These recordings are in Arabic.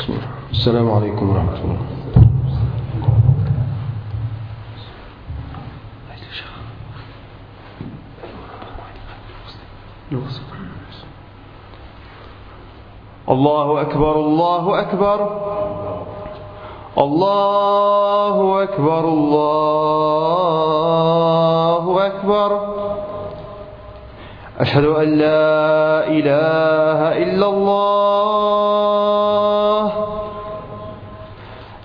السلام عليكم ورحمة الله. الله أكبر الله أكبر. الله أكبر الله أكبر. أشهد أن لا إله إلا الله.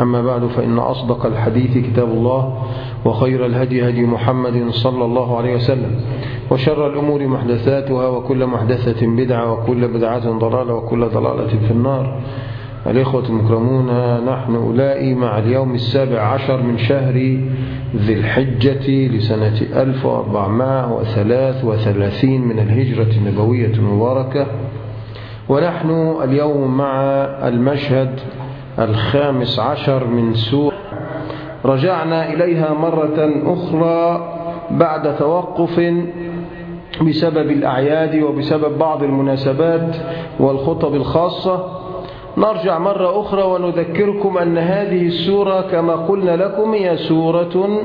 أما بعد فإن أصدق الحديث كتاب الله وخير الهدي هدي محمد صلى الله عليه وسلم وشر الأمور محدثاتها وكل محدثة بدعة وكل بدعة ضلالة وكل ضلالة في النار. الإخوة المكرمون نحن أولئي مع اليوم السابع عشر من شهر ذي الحجة لسنة 1433 من الهجرة النبوية المباركة. ونحن اليوم مع المشهد الخامس عشر من سورة. رجعنا إليها مرة أخرى بعد توقف بسبب الأعياد وبسبب بعض المناسبات والخطب الخاصة. نرجع مرة أخرى ونذكركم أن هذه السورة كما قلنا لكم هي سورة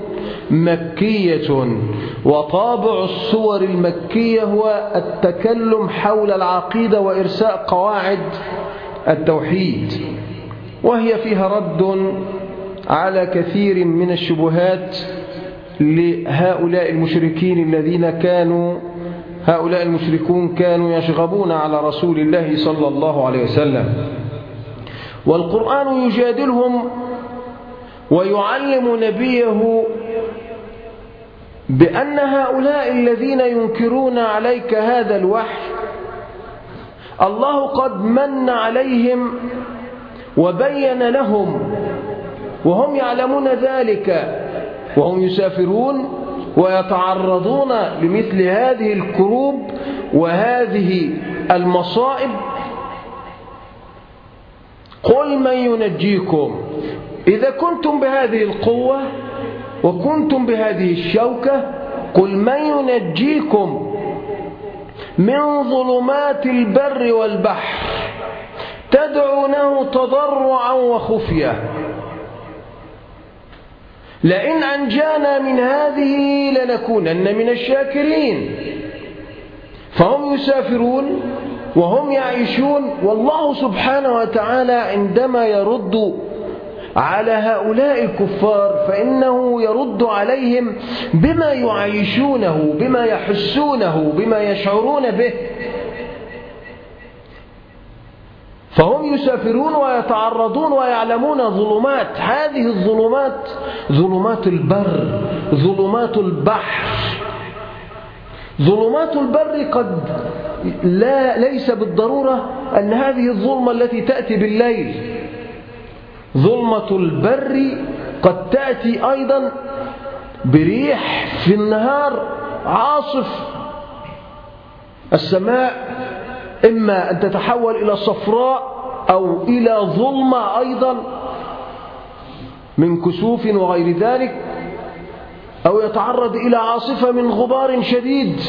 مكية. وطابع السور المكية هو التكلم حول العقيدة وإرساء قواعد التوحيد. وهي فيها رد على كثير من الشبهات لهؤلاء المشركين الذين كانوا هؤلاء المشركون كانوا يشغبون على رسول الله صلى الله عليه وسلم. والقرآن يجادلهم ويعلم نبيه بأن هؤلاء الذين ينكرون عليك هذا الوحي الله قد من عليهم وبين لهم وهم يعلمون ذلك وهم يسافرون ويتعرضون لمثل هذه الكروب وهذه المصائب. قل من ينجيكم؟ إذا كنتم بهذه القوة وكنتم بهذه الشوكة قل من ينجيكم من ظلمات البر والبحر؟ تدعونه تضرعا وخفية. لئن أنجانا من هذه لنكونن من الشاكرين. فهم يسافرون وهم يعيشون والله سبحانه وتعالى عندما يرد على هؤلاء الكفار فإنه يرد عليهم بما يعيشونه بما يحسونه بما يشعرون به. فهم يسافرون ويتعرضون ويعلمون ظلمات. هذه الظلمات ظلمات البر ظلمات البحر. ظلمات البر قد لا ليس بالضرورة أن هذه الظلمة التي تأتي بالليل. ظلمة البر قد تأتي أيضا بريح في النهار عاصف السماء. إما أن تتحول إلى صفراء أو إلى ظلمة أيضا من كسوف وغير ذلك أو يتعرض إلى عاصفة من غبار شديد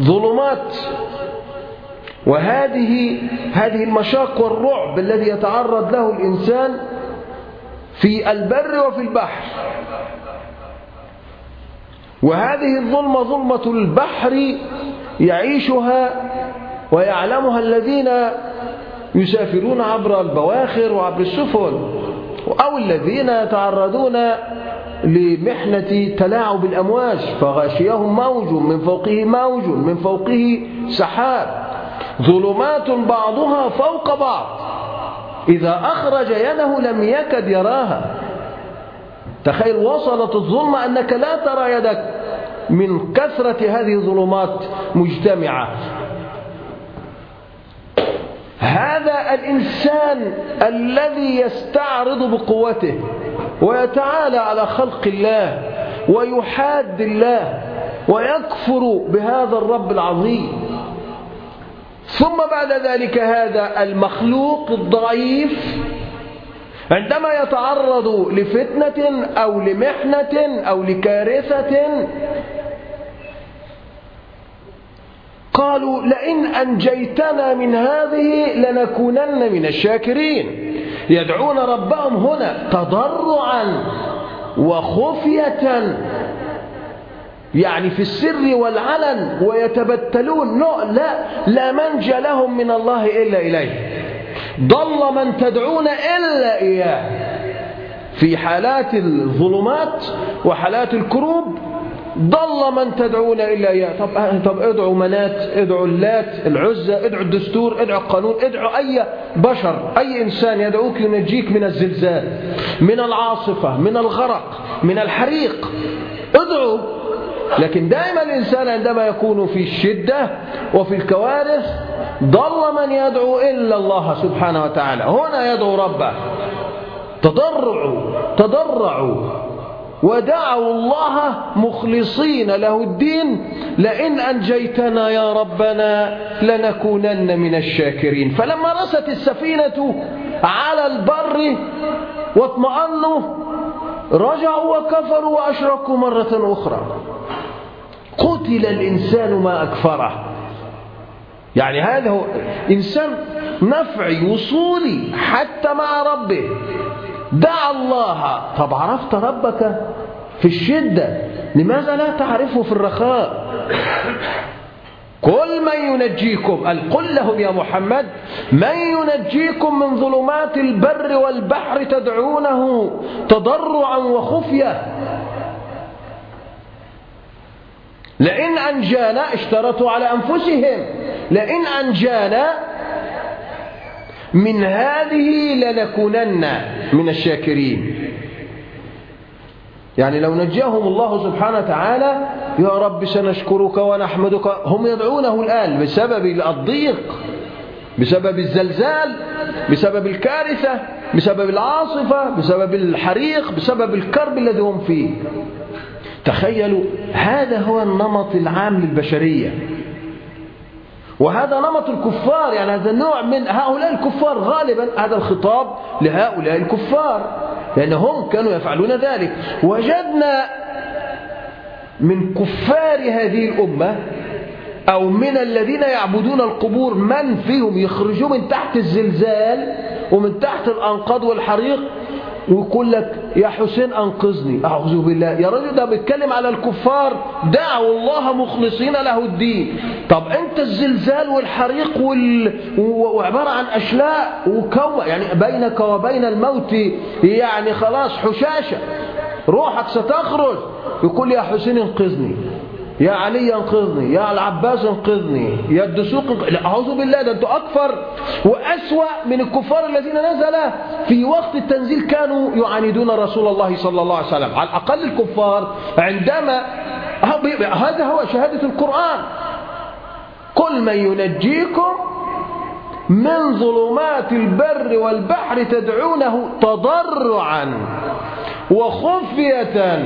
ظلمات. وهذه هذه المشاق والرعب الذي يتعرض له الإنسان في البر وفي البحر. وهذه الظلمة ظلمة البحر يعيشها ويعلمها الذين يسافرون عبر البواخر وعبر السفن أو الذين يتعرضون لمحنة تلاعب الأمواج فغاشيهم موج من فوقه موج من فوقه سحاب. ظلمات بعضها فوق بعض. إذا أخرج يده لم يكد يراها. تخيل وصلت الظلمة أنك لا ترى يدك. من كثرة هذه الظلمات مجتمعة. هذا الإنسان الذي يستعرض بقوته ويتعالى على خلق الله ويحاد الله ويكفر بهذا الرب العظيم. ثم بعد ذلك هذا المخلوق الضعيف عندما يتعرض لفتنة أو لمحنة أو لكارثة قالوا لئن أنجيتنا من هذه لنكونن من الشاكرين. يدعون ربهم هنا تضرعا وخفية يعني في السر والعلن ويتبتلون. لا لا منجى لهم من الله إلا إليه. ضل من تدعون إلا إياه. في حالات الظلمات وحالات الكروب ضل من تدعون إلا إياه. طب, طب ادعوا منات ادعوا اللات العزة ادعوا الدستور ادعوا القانون ادعوا أي بشر أي إنسان يدعوك ينجيك من الزلزال من العاصفة من الغرق من الحريق. ادعوا. لكن دائما الإنسان عندما يكون في الشدة وفي الكوارث ضل من يدعو إلا الله سبحانه وتعالى. هنا يدعو ربه. تضرعوا تضرعوا. ودعوا الله مخلصين له الدين. لئن أنجيتنا يا ربنا لنكونن من الشاكرين. فلما رست السفينة على البر واطمأنوا رجعوا وكفروا وأشركوا مرة أخرى. قتل الإنسان ما أكفره. يعني هذا هو إنسان نفعي وصولي حتى مع ربه. دعا الله. طب عرفت ربك في الشدة. لماذا لا تعرفه في الرخاء؟ قل من ينجيكم. قل لهم يا محمد من ينجيكم من ظلمات البر والبحر تدعونه تضرعا وخفية. لئن أنجانا اشترطوا على أنفسهم لئن أنجانا من هذه لنكونن من الشاكرين. يعني لو نجاهم الله سبحانه وتعالى يا رب سنشكرك ونحمدك. هم يدعونه الآن بسبب الضيق بسبب الزلزال بسبب الكارثة بسبب العاصفة بسبب الحريق بسبب الكرب الذي هم فيه. تخيلوا هذا هو النمط العام للبشرية. وهذا نمط الكفار يعني هذا نوع من هؤلاء الكفار غالبا هذا الخطاب لهؤلاء الكفار لأنهم كانوا يفعلون ذلك. وجدنا من كفار هذه الأمة أو من الذين يعبدون القبور من فيهم يخرجوا من تحت الزلزال ومن تحت الأنقاض والحريق ويقول لك يا حسين أنقذني. أعوذ بالله. يا رجل ده بيتكلم على الكفار. دعوا الله مخلصين له الدين. طب أنت الزلزال والحريق وال... وعبارة عن أشلاء وكوة يعني بينك وبين الموت يعني خلاص حشاشة. روحك ستخرج. يقول يا حسين انقذني. يا علي انقذني. يا العباس انقذني. يا الدسوق انقذني. لا أعوذ بالله ده أنتوا أكفر وأسوأ من الكفار الذين نزل في وقت التنزيل كانوا يعاندون رسول الله صلى الله عليه وسلم. على الأقل الكفار عندما هذا هو شهادة القرآن. قل من ينجيكم من ظلمات البر والبحر تدعونه تضرعا وخفية.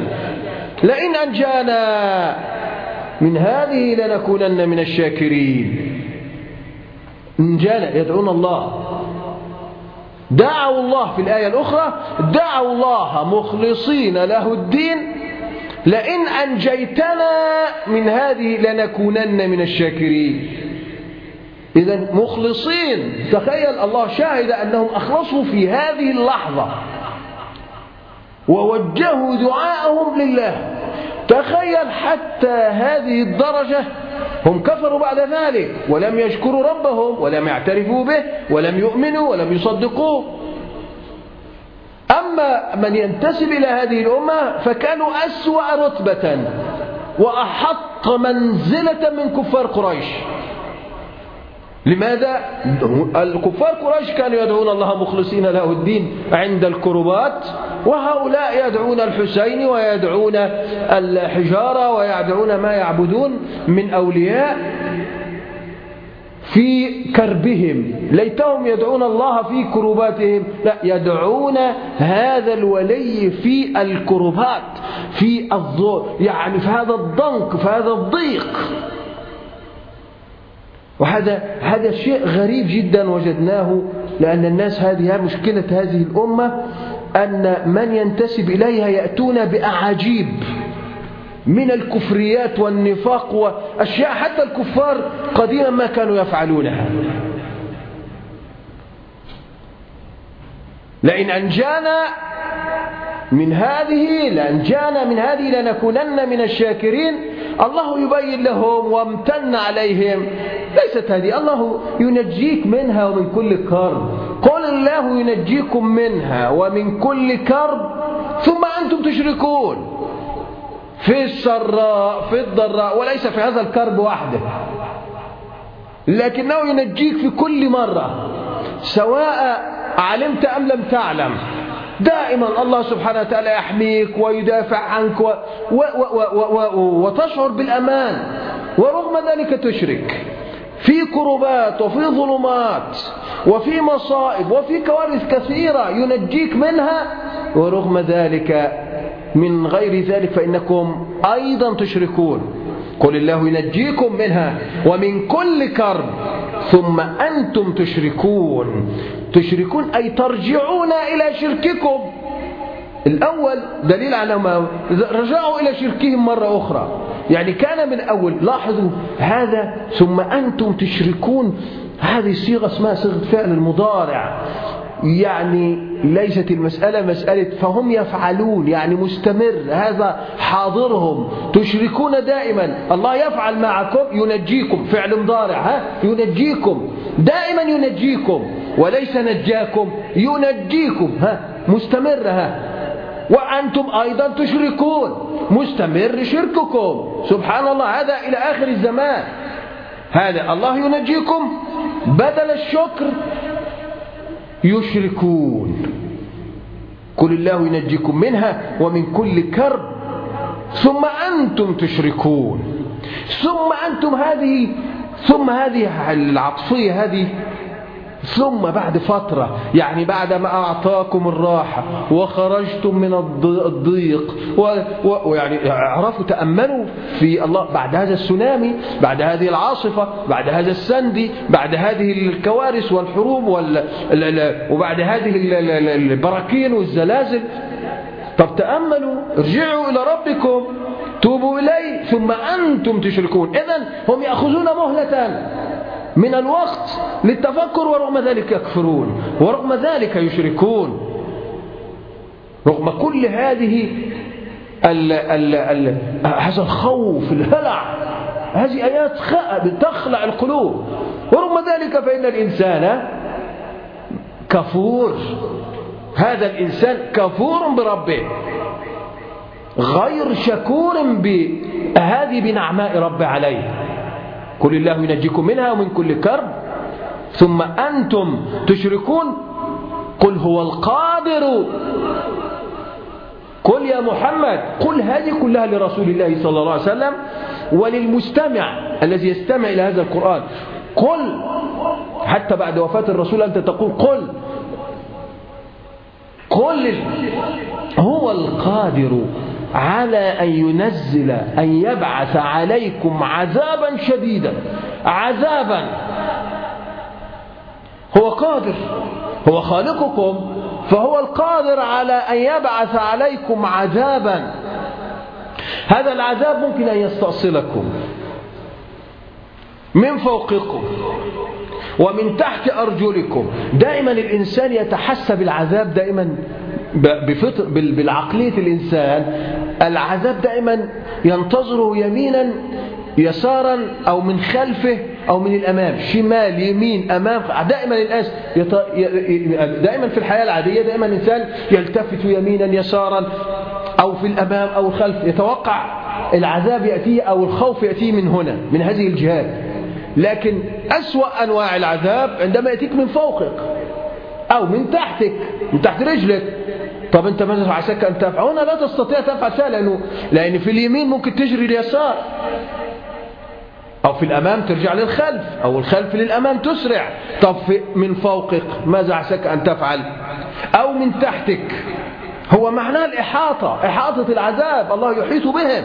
لئن أنجانا من هذه لنكونن من الشاكرين. إنجانا يدعون الله. دعوا الله في الآية الأخرى. دعوا الله مخلصين له الدين. لئن أنجيتنا من هذه لنكونن من الشاكرين. إذا مخلصين. تخيل الله شاهد أنهم أخلصوا في هذه اللحظة. ووجهوا دعاءهم لله. تخيل حتى هذه الدرجة هم كفروا بعد ذلك. ولم يشكروا ربهم ولم يعترفوا به ولم يؤمنوا ولم يصدقوه. أما من ينتسب إلى هذه الأمة فكانوا أسوأ رتبة وأحط منزلة من كفار قريش لماذا؟ الكفار قريش كانوا يدعون الله مخلصين له الدين عند الكربات وهؤلاء يدعون الحسين ويدعون الحجارة ويدعون ما يعبدون من أولياء في كربهم. ليتهم يدعون الله في كرباتهم لا يدعون هذا الولي في الكربات في يعني في هذا الضنك في هذا الضيق. وهذا هذا شيء غريب جدا وجدناه لأن الناس هذه مشكلة هذه الأمة أن من ينتسب إليها يأتون بأعاجيب. من الكفريات والنفاق وأشياء حتى الكفار قديما ما كانوا يفعلونها. لئن أنجانا من هذه لأنجانا من هذه لنكونن من الشاكرين. الله يبين لهم وامتن عليهم. ليست هذه. الله ينجيك منها ومن كل كرب. قل الله ينجيكم منها ومن كل كرب. ثم أنتم تشركون. في السراء في الضراء وليس في هذا الكرب وحده. لكنه ينجيك في كل مرة سواء علمت أم لم تعلم. دائما الله سبحانه وتعالى يحميك ويدافع عنك و و و وتشعر بالأمان. ورغم ذلك تشرك. في كربات وفي ظلمات وفي مصائب وفي كوارث كثيرة ينجيك منها. ورغم ذلك من غير ذلك فإنكم أيضا تشركون. قل الله ينجيكم منها ومن كل كرب. ثم أنتم تشركون. تشركون أي ترجعون إلى شرككم. الأول دليل على ما رجعوا إلى شركهم مرة أخرى. يعني كان من أول لاحظوا هذا. ثم أنتم تشركون. هذه الصيغة اسمها صيغة فعل المضارع. يعني ليست المسألة مسألة فهم يفعلون يعني مستمر هذا حاضرهم تشركون دائما. الله يفعل معكم ينجيكم فعل مضارع ها؟ ينجيكم دائما ينجيكم وليس نجاكم ينجيكم ها؟ مستمر ها؟ وأنتم أيضا تشركون مستمر شرككم. سبحان الله هذا إلى آخر الزمان. هذا الله ينجيكم بدل الشكر يشركون. قل الله ينجيكم منها ومن كل كرب. ثم أنتم تشركون. ثم أنتم هذه ثم هذه العطفية هذه ثم بعد فترة يعني بعد ما أعطاكم الراحة وخرجتم من الضيق ويعني عرفوا تأملوا في الله بعد هذا السونامي بعد هذه العاصفة بعد هذا السندي بعد هذه الكوارث والحروب وبعد هذه البراكين والزلازل. طب تأملوا ارجعوا إلى ربكم توبوا إليه ثم أنتم تشركون. إذن هم يأخذون مهلة. من الوقت للتفكر ورغم ذلك يكفرون ورغم ذلك يشركون. رغم كل هذه ال ال ال هذا الخوف الهلع هذه آيات تخلع القلوب. ورغم ذلك فإن الإنسان كفور هذا الإنسان كفور بربه غير شكور هذه بنعماء رب علي قل الله ينجيكم منها ومن كل كرب. ثم أنتم تشركون. قل هو القادر. قل يا محمد. قل هذه كلها لرسول الله صلى الله عليه وسلم وللمستمع الذي يستمع إلى هذا القرآن. قل. حتى بعد وفاة الرسول أنت تقول قل. قل. هو القادر. على أن ينزل أن يبعث عليكم عذابا شديدا. عذابا. هو قادر هو خالقكم فهو القادر على أن يبعث عليكم عذابا. هذا العذاب ممكن أن يستأصلكم. من فوقكم ومن تحت أرجلكم. دائما الإنسان يتحسب العذاب دائما بفطر بالعقلية الإنسان. العذاب دائما ينتظره يمينا يسارا أو من خلفه أو من الأمام. شمال يمين أمام دائما الناس يط... دائما في الحياة العادية دائما الإنسان يلتفت يمينا يسارا أو في الأمام أو الخلف يتوقع العذاب يأتيه أو الخوف يأتيه من هنا من هذه الجهات. لكن أسوأ أنواع العذاب عندما يأتيك من فوقك أو من تحتك من تحت رجلك. طب أنت ماذا عساك أن تفعل؟ هنا لا تستطيع تفعل شيء لأنه لأن في اليمين ممكن تجري اليسار. أو في الأمام ترجع للخلف أو الخلف للأمام تسرع. طب من فوقك ماذا عساك أن تفعل؟ أو من تحتك. هو معناه الإحاطة إحاطة العذاب الله يحيط بهم.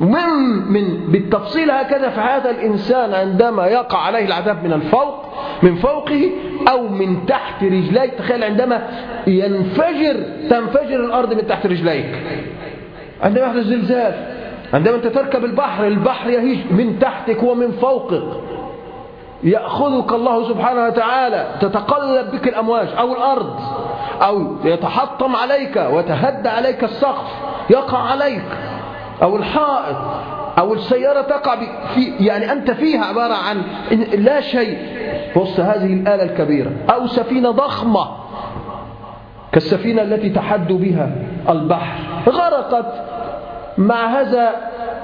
من من بالتفصيل هكذا في هذا الإنسان عندما يقع عليه العذاب من الفوق من فوقه أو من تحت رجليك تخيل عندما ينفجر تنفجر الأرض من تحت رجليك. عندما يحدث زلزال عندما أنت تركب البحر البحر يهيج من تحتك ومن فوقك. يأخذك الله سبحانه وتعالى تتقلب بك الأمواج أو الأرض أو يتحطم عليك وتهد عليك السقف يقع عليك. أو الحائط أو السيارة تقع في يعني أنت فيها عبارة عن لا شيء. وسط هذه الآلة الكبيرة. أو سفينة ضخمة. كالسفينة التي تحد بها البحر. غرقت مع هذا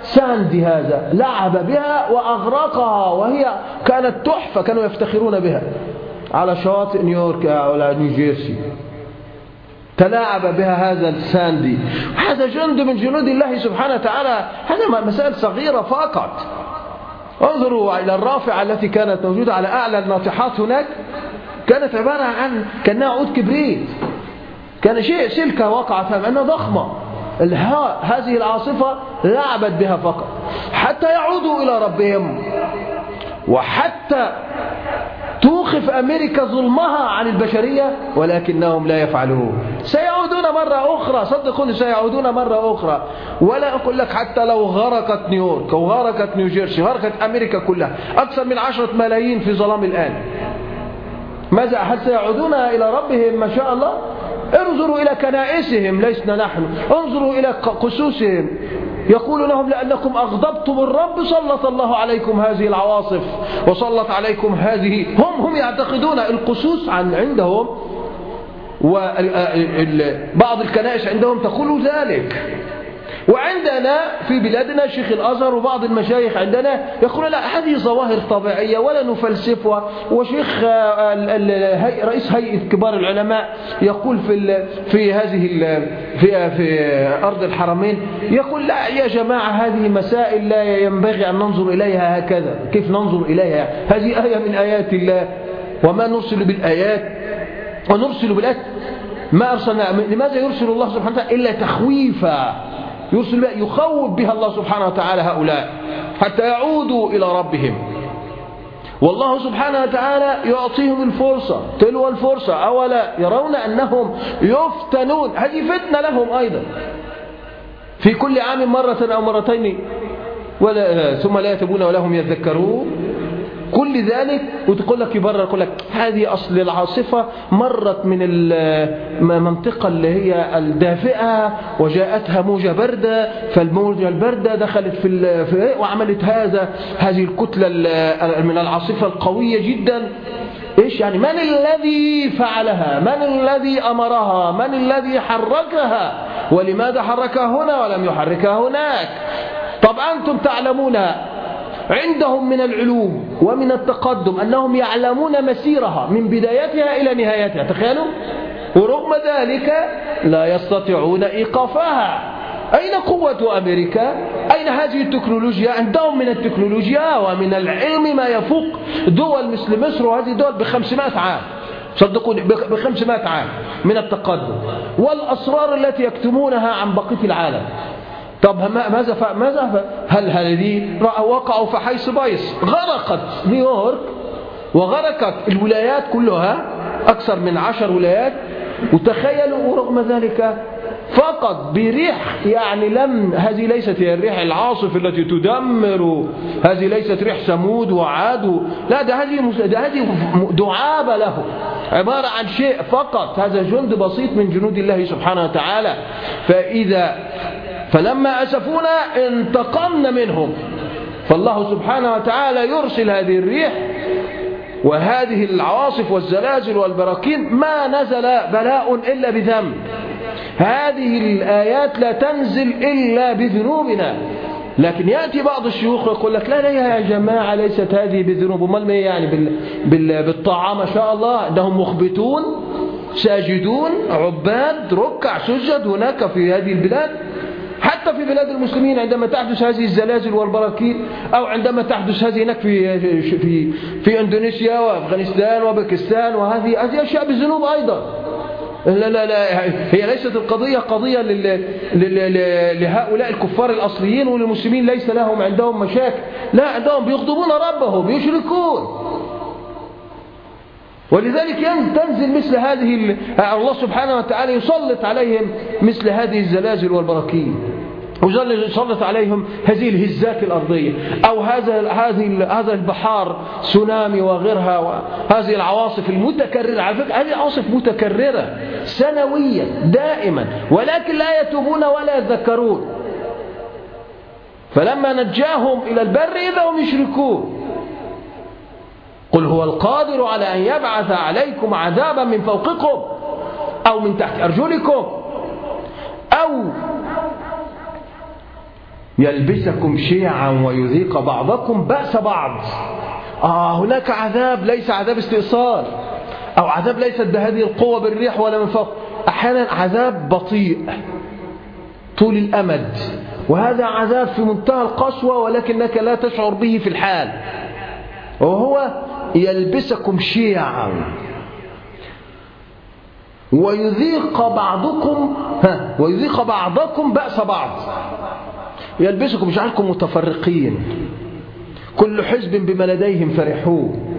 ساندي هذا لعب بها وأغرقها وهي كانت تحفة كانوا يفتخرون بها. على شواطئ نيويورك ولا نيوجيرسي. تلاعب بها هذا الساندي هذا جند من جنود الله سبحانه وتعالى. هذا مسائل صغيرة فقط. انظروا إلى الرافعة التي كانت موجودة على أعلى الناطحات هناك. كانت عبارة عن كأنها عود كبريت. كان شيء سلكة وقعت فيها أنها ضخمة. هذه العاصفة لعبت بها فقط. حتى يعودوا إلى ربهم. وحتى توقف أمريكا ظلمها عن البشرية ولكنهم لا يفعلون. سيعودون مرة أخرى صدقوني سيعودون مرة أخرى. ولا أقول لك حتى لو غرقت نيويورك أو غرقت نيوجيرسي غرقت أمريكا كلها أكثر من عشرة ملايين في ظلام الآن. ماذا؟ هل سيعودون إلى ربهم؟ ما شاء الله. انظروا إلى كنائسهم لسنا نحن. انظروا إلى قسوسهم يقول لهم لأنكم أغضبتم الرب سلط الله عليكم هذه العواصف وسلط عليكم هذه هم هم يعتقدون القسوس عن عندهم وبعض الكنائس عندهم تقول ذلك. وعندنا في بلادنا شيخ الأزهر وبعض المشايخ عندنا يقول لا هذه ظواهر طبيعية ولا نفلسفها. وشيخ آه، رئيس هيئة كبار العلماء يقول في في هذه في في أرض الحرمين يقول لا يا جماعة هذه مسائل لا ينبغي أن ننظر إليها هكذا. كيف ننظر إليها؟ هذه آية من آيات الله. وما نرسل بالآيات ونرسل بالآيات. ما أرسلنا لماذا يرسل الله سبحانه وتعالى إلا تخويفا؟ يرسل يخوف بها الله سبحانه وتعالى هؤلاء حتى يعودوا إلى ربهم. والله سبحانه وتعالى يعطيهم الفرصة تلو الفرصة أولا يرون أنهم يفتنون. هذه فتنة لهم أيضا. في كل عام مرة أو مرتين ولا ثم لا يتبون ولا هم يذكرون. كل ذلك وتقول لك يبرر يقول لك هذه أصل العاصفة مرت من المنطقة اللي هي الدافئة وجاءتها موجة باردة فالموجة الباردة دخلت في, في وعملت هذا هذه الكتلة من العاصفة القوية جدا. إيش يعني؟ من الذي فعلها؟ من الذي أمرها؟ من الذي حركها؟ ولماذا حركها هنا ولم يحركها هناك؟ طب أنتم تعلمون عندهم من العلوم ومن التقدم أنهم يعلمون مسيرها من بدايتها إلى نهايتها. تخيلوا؟ ورغم ذلك لا يستطيعون إيقافها. أين قوة أمريكا؟ أين هذه التكنولوجيا؟ عندهم من التكنولوجيا ومن العلم ما يفوق دول مثل مصر وهذه الدول بخمسمائة عام. صدقوني بخمسمائة عام من التقدم. والأسرار التي يكتمونها عن بقية العالم. طب ماذا ماذا هل هذه وقعوا في حيث بايس؟ غرقت نيويورك وغرقت الولايات كلها أكثر من عشر ولايات وتخيلوا ورغم ذلك فقط بريح يعني لم هذه ليست هي الريح العاصف التي تدمر هذه ليست ريح ثمود وعاد لا ده هذه ده هذه دعابة له عبارة عن شيء فقط هذا جند بسيط من جنود الله سبحانه وتعالى. فإذا فلما أسفونا انتقمنا منهم. فالله سبحانه وتعالى يرسل هذه الريح وهذه العواصف والزلازل والبراكين ما نزل بلاء إلا بذنب. هذه الآيات لا تنزل إلا بذنوبنا. لكن يأتي بعض الشيوخ ويقول لك لا لا يا جماعة ليست هذه بذنوب. امال ما يعني بال... بال... بالطاعة ما شاء الله؟ إنهم مخبتون ساجدون عباد ركع سجد هناك في هذه البلاد. حتى في بلاد المسلمين عندما تحدث هذه الزلازل والبراكين أو عندما تحدث هذه هناك في في في إندونيسيا وأفغانستان وباكستان وهذه هذه أشياء بالذنوب أيضا. لا لا لا هي ليست القضية قضية لهؤلاء الكفار الأصليين والمسلمين ليس لهم عندهم مشاكل لا عندهم بيغضبون ربهم يشركون ولذلك تنزل مثل هذه الله سبحانه وتعالى يسلط عليهم مثل هذه الزلازل والبراكين. ويسلط عليهم هذه الهزات الأرضية أو هذا هذه هذا البحار سونامي وغيرها وهذه العواصف المتكررة. على فكرة هذه عواصف متكررة سنويا دائما ولكن لا يتوبون ولا يذكرون فلما نجاهم إلى البر إذا هم يشركون. قل هو القادر على أن يبعث عليكم عذابا من فوقكم أو من تحت أرجلكم أو يلبسكم شيعا ويذيق بعضكم بأس بعض. آه هناك عذاب ليس عذاب استئصال أو عذاب ليست بهذه القوة بالريح ولا من فوق. أحيانا عذاب بطيء طول الأمد وهذا عذاب في منتهى القسوة ولكنك لا تشعر به في الحال. وهو يلبسكم شيعا. ويذيق بعضكم ها ويذيق بعضكم بأس بعض. يلبسكم يجعلكم متفرقين. كل حزب بما لديهم فرحون.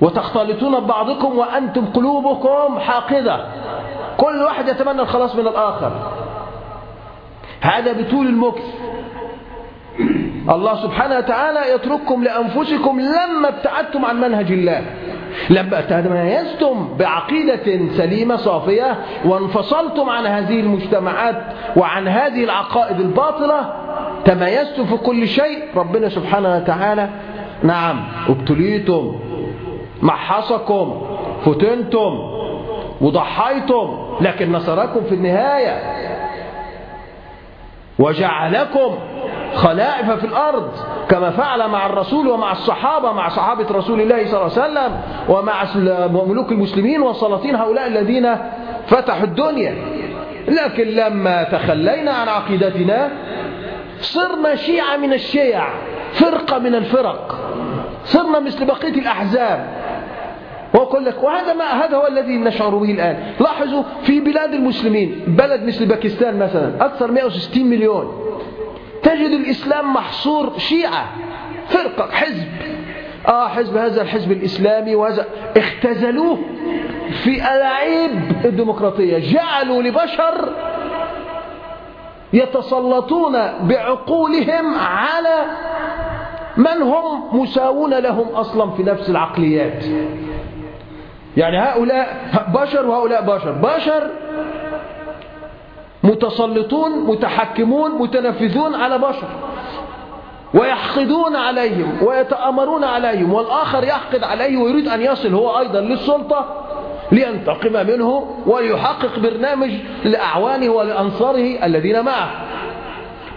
وتختلطون ببعضكم وأنتم قلوبكم حاقدة. كل واحد يتمنى الخلاص من الآخر. هذا بطول المكث الله سبحانه وتعالى يترككم لأنفسكم لما ابتعدتم عن منهج الله. لما تميزتم بعقيدة سليمة صافية وانفصلتم عن هذه المجتمعات وعن هذه العقائد الباطلة تميزتم في كل شيء. ربنا سبحانه وتعالى نعم ابتليتم محصكم فتنتم وضحيتم لكن نصركم في النهاية. وجعلكم خلائف في الأرض كما فعل مع الرسول ومع الصحابة مع صحابة رسول الله صلى الله عليه وسلم ومع ملوك المسلمين والسلاطين هؤلاء الذين فتحوا الدنيا. لكن لما تخلينا عن عقيدتنا صرنا شيعة من الشيع فرقة من الفرق صرنا مثل بقية الأحزاب. وأقول لك وهذا ما هذا هو الذي نشعر به الآن. لاحظوا في بلاد المسلمين بلد مثل باكستان مثلا أكثر 160 مليون. تجد الإسلام محصور شيعة فرقة حزب. آه حزب هذا الحزب الإسلامي وهذا. اختزلوه في ألعاب الديمقراطية. جعلوا لبشر يتسلطون بعقولهم على من هم مساوون لهم أصلا في نفس العقليات. يعني هؤلاء بشر وهؤلاء بشر. بشر متسلطون متحكمون متنفذون على بشر ويحقدون عليهم ويتأمرون عليهم والآخر يحقد عليه ويريد أن يصل هو أيضا للسلطة لينتقم منه وليحقق برنامج لأعوانه ولأنصاره الذين معه.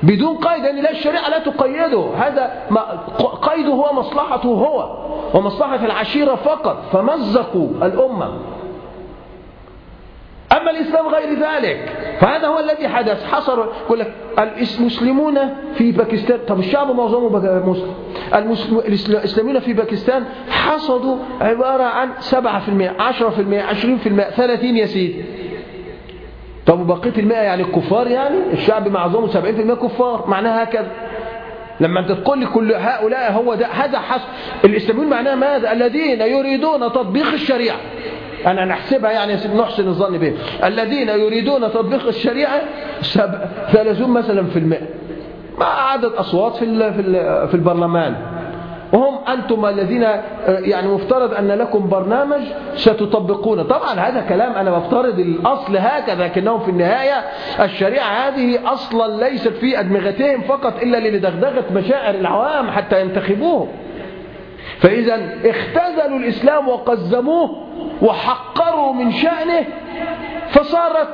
بدون قيد لأن لا الشريعة لا تقيده. هذا قيده هو مصلحته هو ومصلحة العشيرة فقط. فمزقوا الأمة. أما الإسلام غير ذلك فهذا هو الذي حدث حصر يقول لك المسلمون في باكستان طب الشعب معظمه مسلم. الإسلاميون في باكستان حصدوا عبارة عن 7% 10% 20% 30 يا سيدي. طب وبقية المئة يعني الكفار يعني؟ الشعب معظمه 70% كفار معناها هكذا. لما أنت تقول لي كل هؤلاء هو ده هذا حصل الإسلاميون معناها ماذا؟ الذين يريدون تطبيق الشريعة. أنا نحسبها يعني نحسن الظن به. الذين يريدون تطبيق الشريعة ثلاثون مثلا في المئة. مع عدد أصوات في في البرلمان. وهم أنتم الذين يعني مفترض أن لكم برنامج ستطبقونه. طبعا هذا كلام أنا بفترض الأصل هكذا لكنهم في النهاية الشريعة هذه أصلا ليست في أدمغتهم فقط إلا لدغدغة مشاعر العوام حتى ينتخبوه فإذا اختزلوا الإسلام وقزموه وحقروا من شأنه فصارت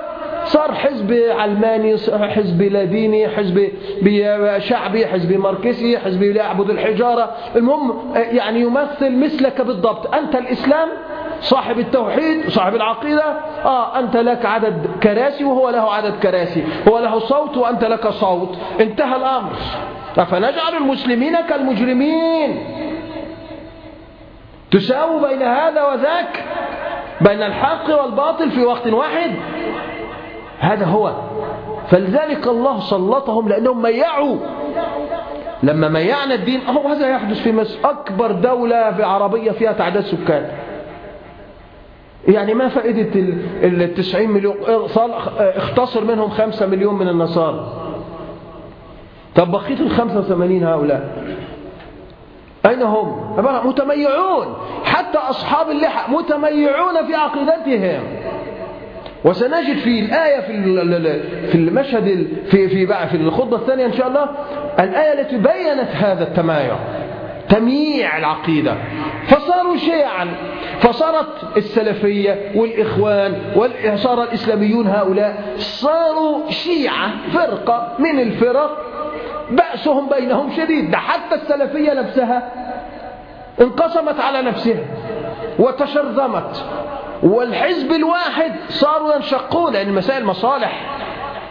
صار حزب علماني حزب لاديني حزب شعبي حزب ماركسي حزب يعبد الحجارة. المهم يعني يمثل مثلك بالضبط. أنت الإسلام صاحب التوحيد صاحب العقيدة. آه أنت لك عدد كراسي وهو له عدد كراسي. هو له صوت وأنت لك صوت. انتهى الأمر. فنجعل المسلمين كالمجرمين؟ تساوي بين هذا وذاك بين الحق والباطل في وقت واحد. هذا هو. فلذلك الله سلطهم لأنهم ميعوا. لما ميعنا الدين أهو هذا يحدث في مصر. أكبر دولة في عربية فيها تعداد سكان. يعني ما فائدة التسعين مليون اختصر منهم خمسة مليون من النصارى. طب بقيت الخمسة وثمانين هؤلاء؟ أين هم متميعون. حتى أصحاب اللحى متميعون في عقيدتهم. وسنجد في الآية في في المشهد في في في الخطبة الثانية إن شاء الله الآية التي بينت هذا التمايع تمييع العقيدة. فصاروا شيعا. فصارت السلفية والإخوان وصار الإسلاميون هؤلاء صاروا شيعة فرقة من الفرق بأسهم بينهم شديد ده حتى السلفية نفسها انقسمت على نفسها وتشرذمت. والحزب الواحد صاروا ينشقون لأن المسائل مصالح.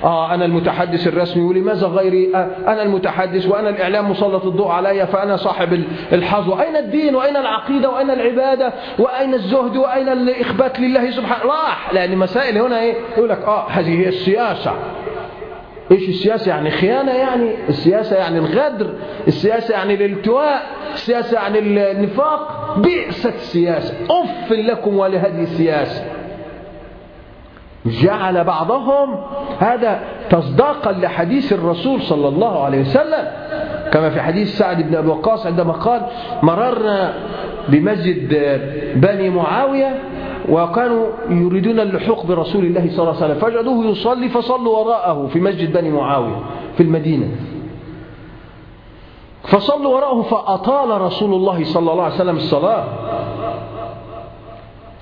آه أنا المتحدث الرسمي ولماذا غيري؟ آه أنا المتحدث وأنا الإعلام مسلط الضوء علي فأنا صاحب الحظ. أين الدين؟ وأين العقيدة؟ وأين العبادة؟ وأين الزهد؟ وأين الإخبات لله سبحانه؟ راح لأن مسائل هنا إيه؟ يقول لك آه هذه هي السياسة. إيش السياسة يعني خيانة يعني؟ السياسة يعني الغدر السياسة يعني الالتواء السياسة يعني النفاق. بئست السياسة. أف لكم ولهذه السياسة. جعل بعضهم هذا تصداقا لحديث الرسول صلى الله عليه وسلم. كما في حديث سعد بن أبي وقاص عندما قال مررنا بمسجد بني معاوية وكانوا يريدون اللحوق برسول الله صلى الله عليه وسلم. فجدوه يصلي فصلوا وراءه في مسجد بني معاوية في المدينة. فصلوا وراءه فأطال رسول الله صلى الله عليه وسلم الصلاة.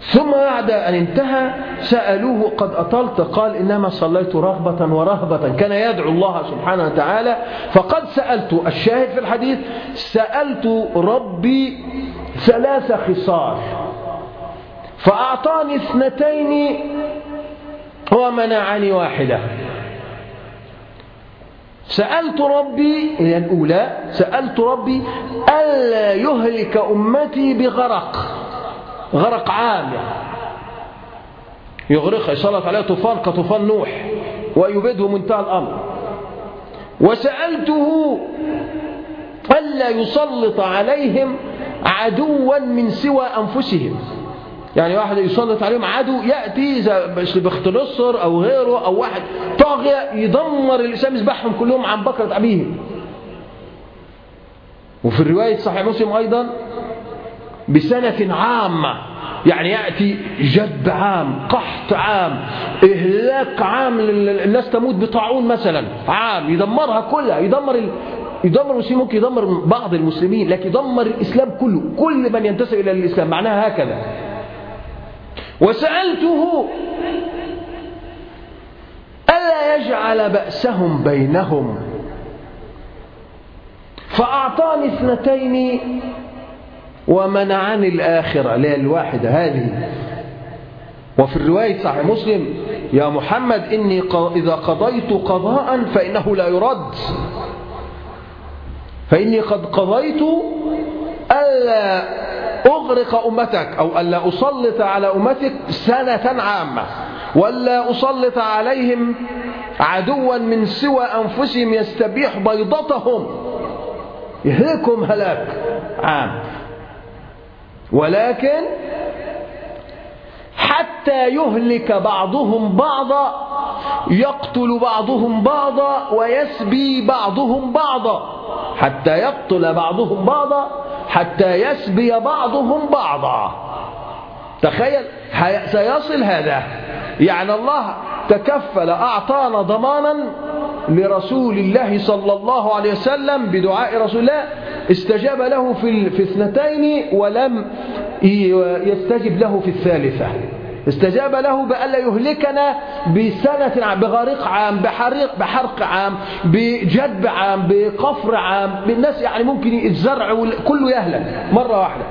ثم بعد أن انتهى سألوه قد أطلت قال إنما صليت رغبة ورهبة كان يدعو الله سبحانه وتعالى. فقد سألت الشاهد في الحديث سألت ربي ثلاث خصال. فأعطاني اثنتين ومنعني واحدة. سألت ربي هي الأولى سألت ربي ألا يهلك أمتي بغرق؟ غرق عام. يغرقها يسلط عليها طوفان كطوفان نوح ويبده منتهى الأمر. وسألته ألا يسلط عليهم عدوا من سوى أنفسهم. يعني واحد يسلط عليهم عدو يأتي باختنصر أو غيره أو واحد طاغية يدمر الإسلام يذبحهم كلهم عن بكرة أبيهم وفي الرواية صحيح مسلم أيضا بسنة عامة يعني يأتي جد عام قحط عام إهلاك عام الناس تموت بطاعون مثلا عام يدمرها كلها يدمر. يدمر المسلمين ممكن يدمر بعض المسلمين لكن يدمر الإسلام كله كل من ينتسب إلى الإسلام معناها هكذا وسألته ألا يجعل بأسهم بينهم؟ فأعطاني اثنتين ومنعني الآخرة اللي هي الواحدة هذه؟ وفي الرواية صحيح مسلم يا محمد إني إذا قضيت قضاء فإنه لا يرد. فإني قد قضيت ألا أغرق أمتك أو ألا أسلط على أمتك سنة عامة ولا أسلط عليهم عدوا من سوى أنفسهم يستبيح بيضتهم. يهلكهم هلاك عام. ولكن حتى يهلك بعضهم بعضا يقتل بعضهم بعضا ويسبي بعضهم بعضا. حتى يقتل بعضهم بعضا حتى يسبي بعضهم بعضا. تخيل سيصل هذا. يعني الله تكفل أعطانا ضمانا لرسول الله صلى الله عليه وسلم بدعاء رسول الله. استجاب له في في اثنتين ولم يستجب له في الثالثة. استجاب له بألا يهلكنا بسنة بغريق عام بحريق بحرق عام بجدب عام بقفر عام بالناس يعني ممكن الزرع كله يهلك مرة واحدة.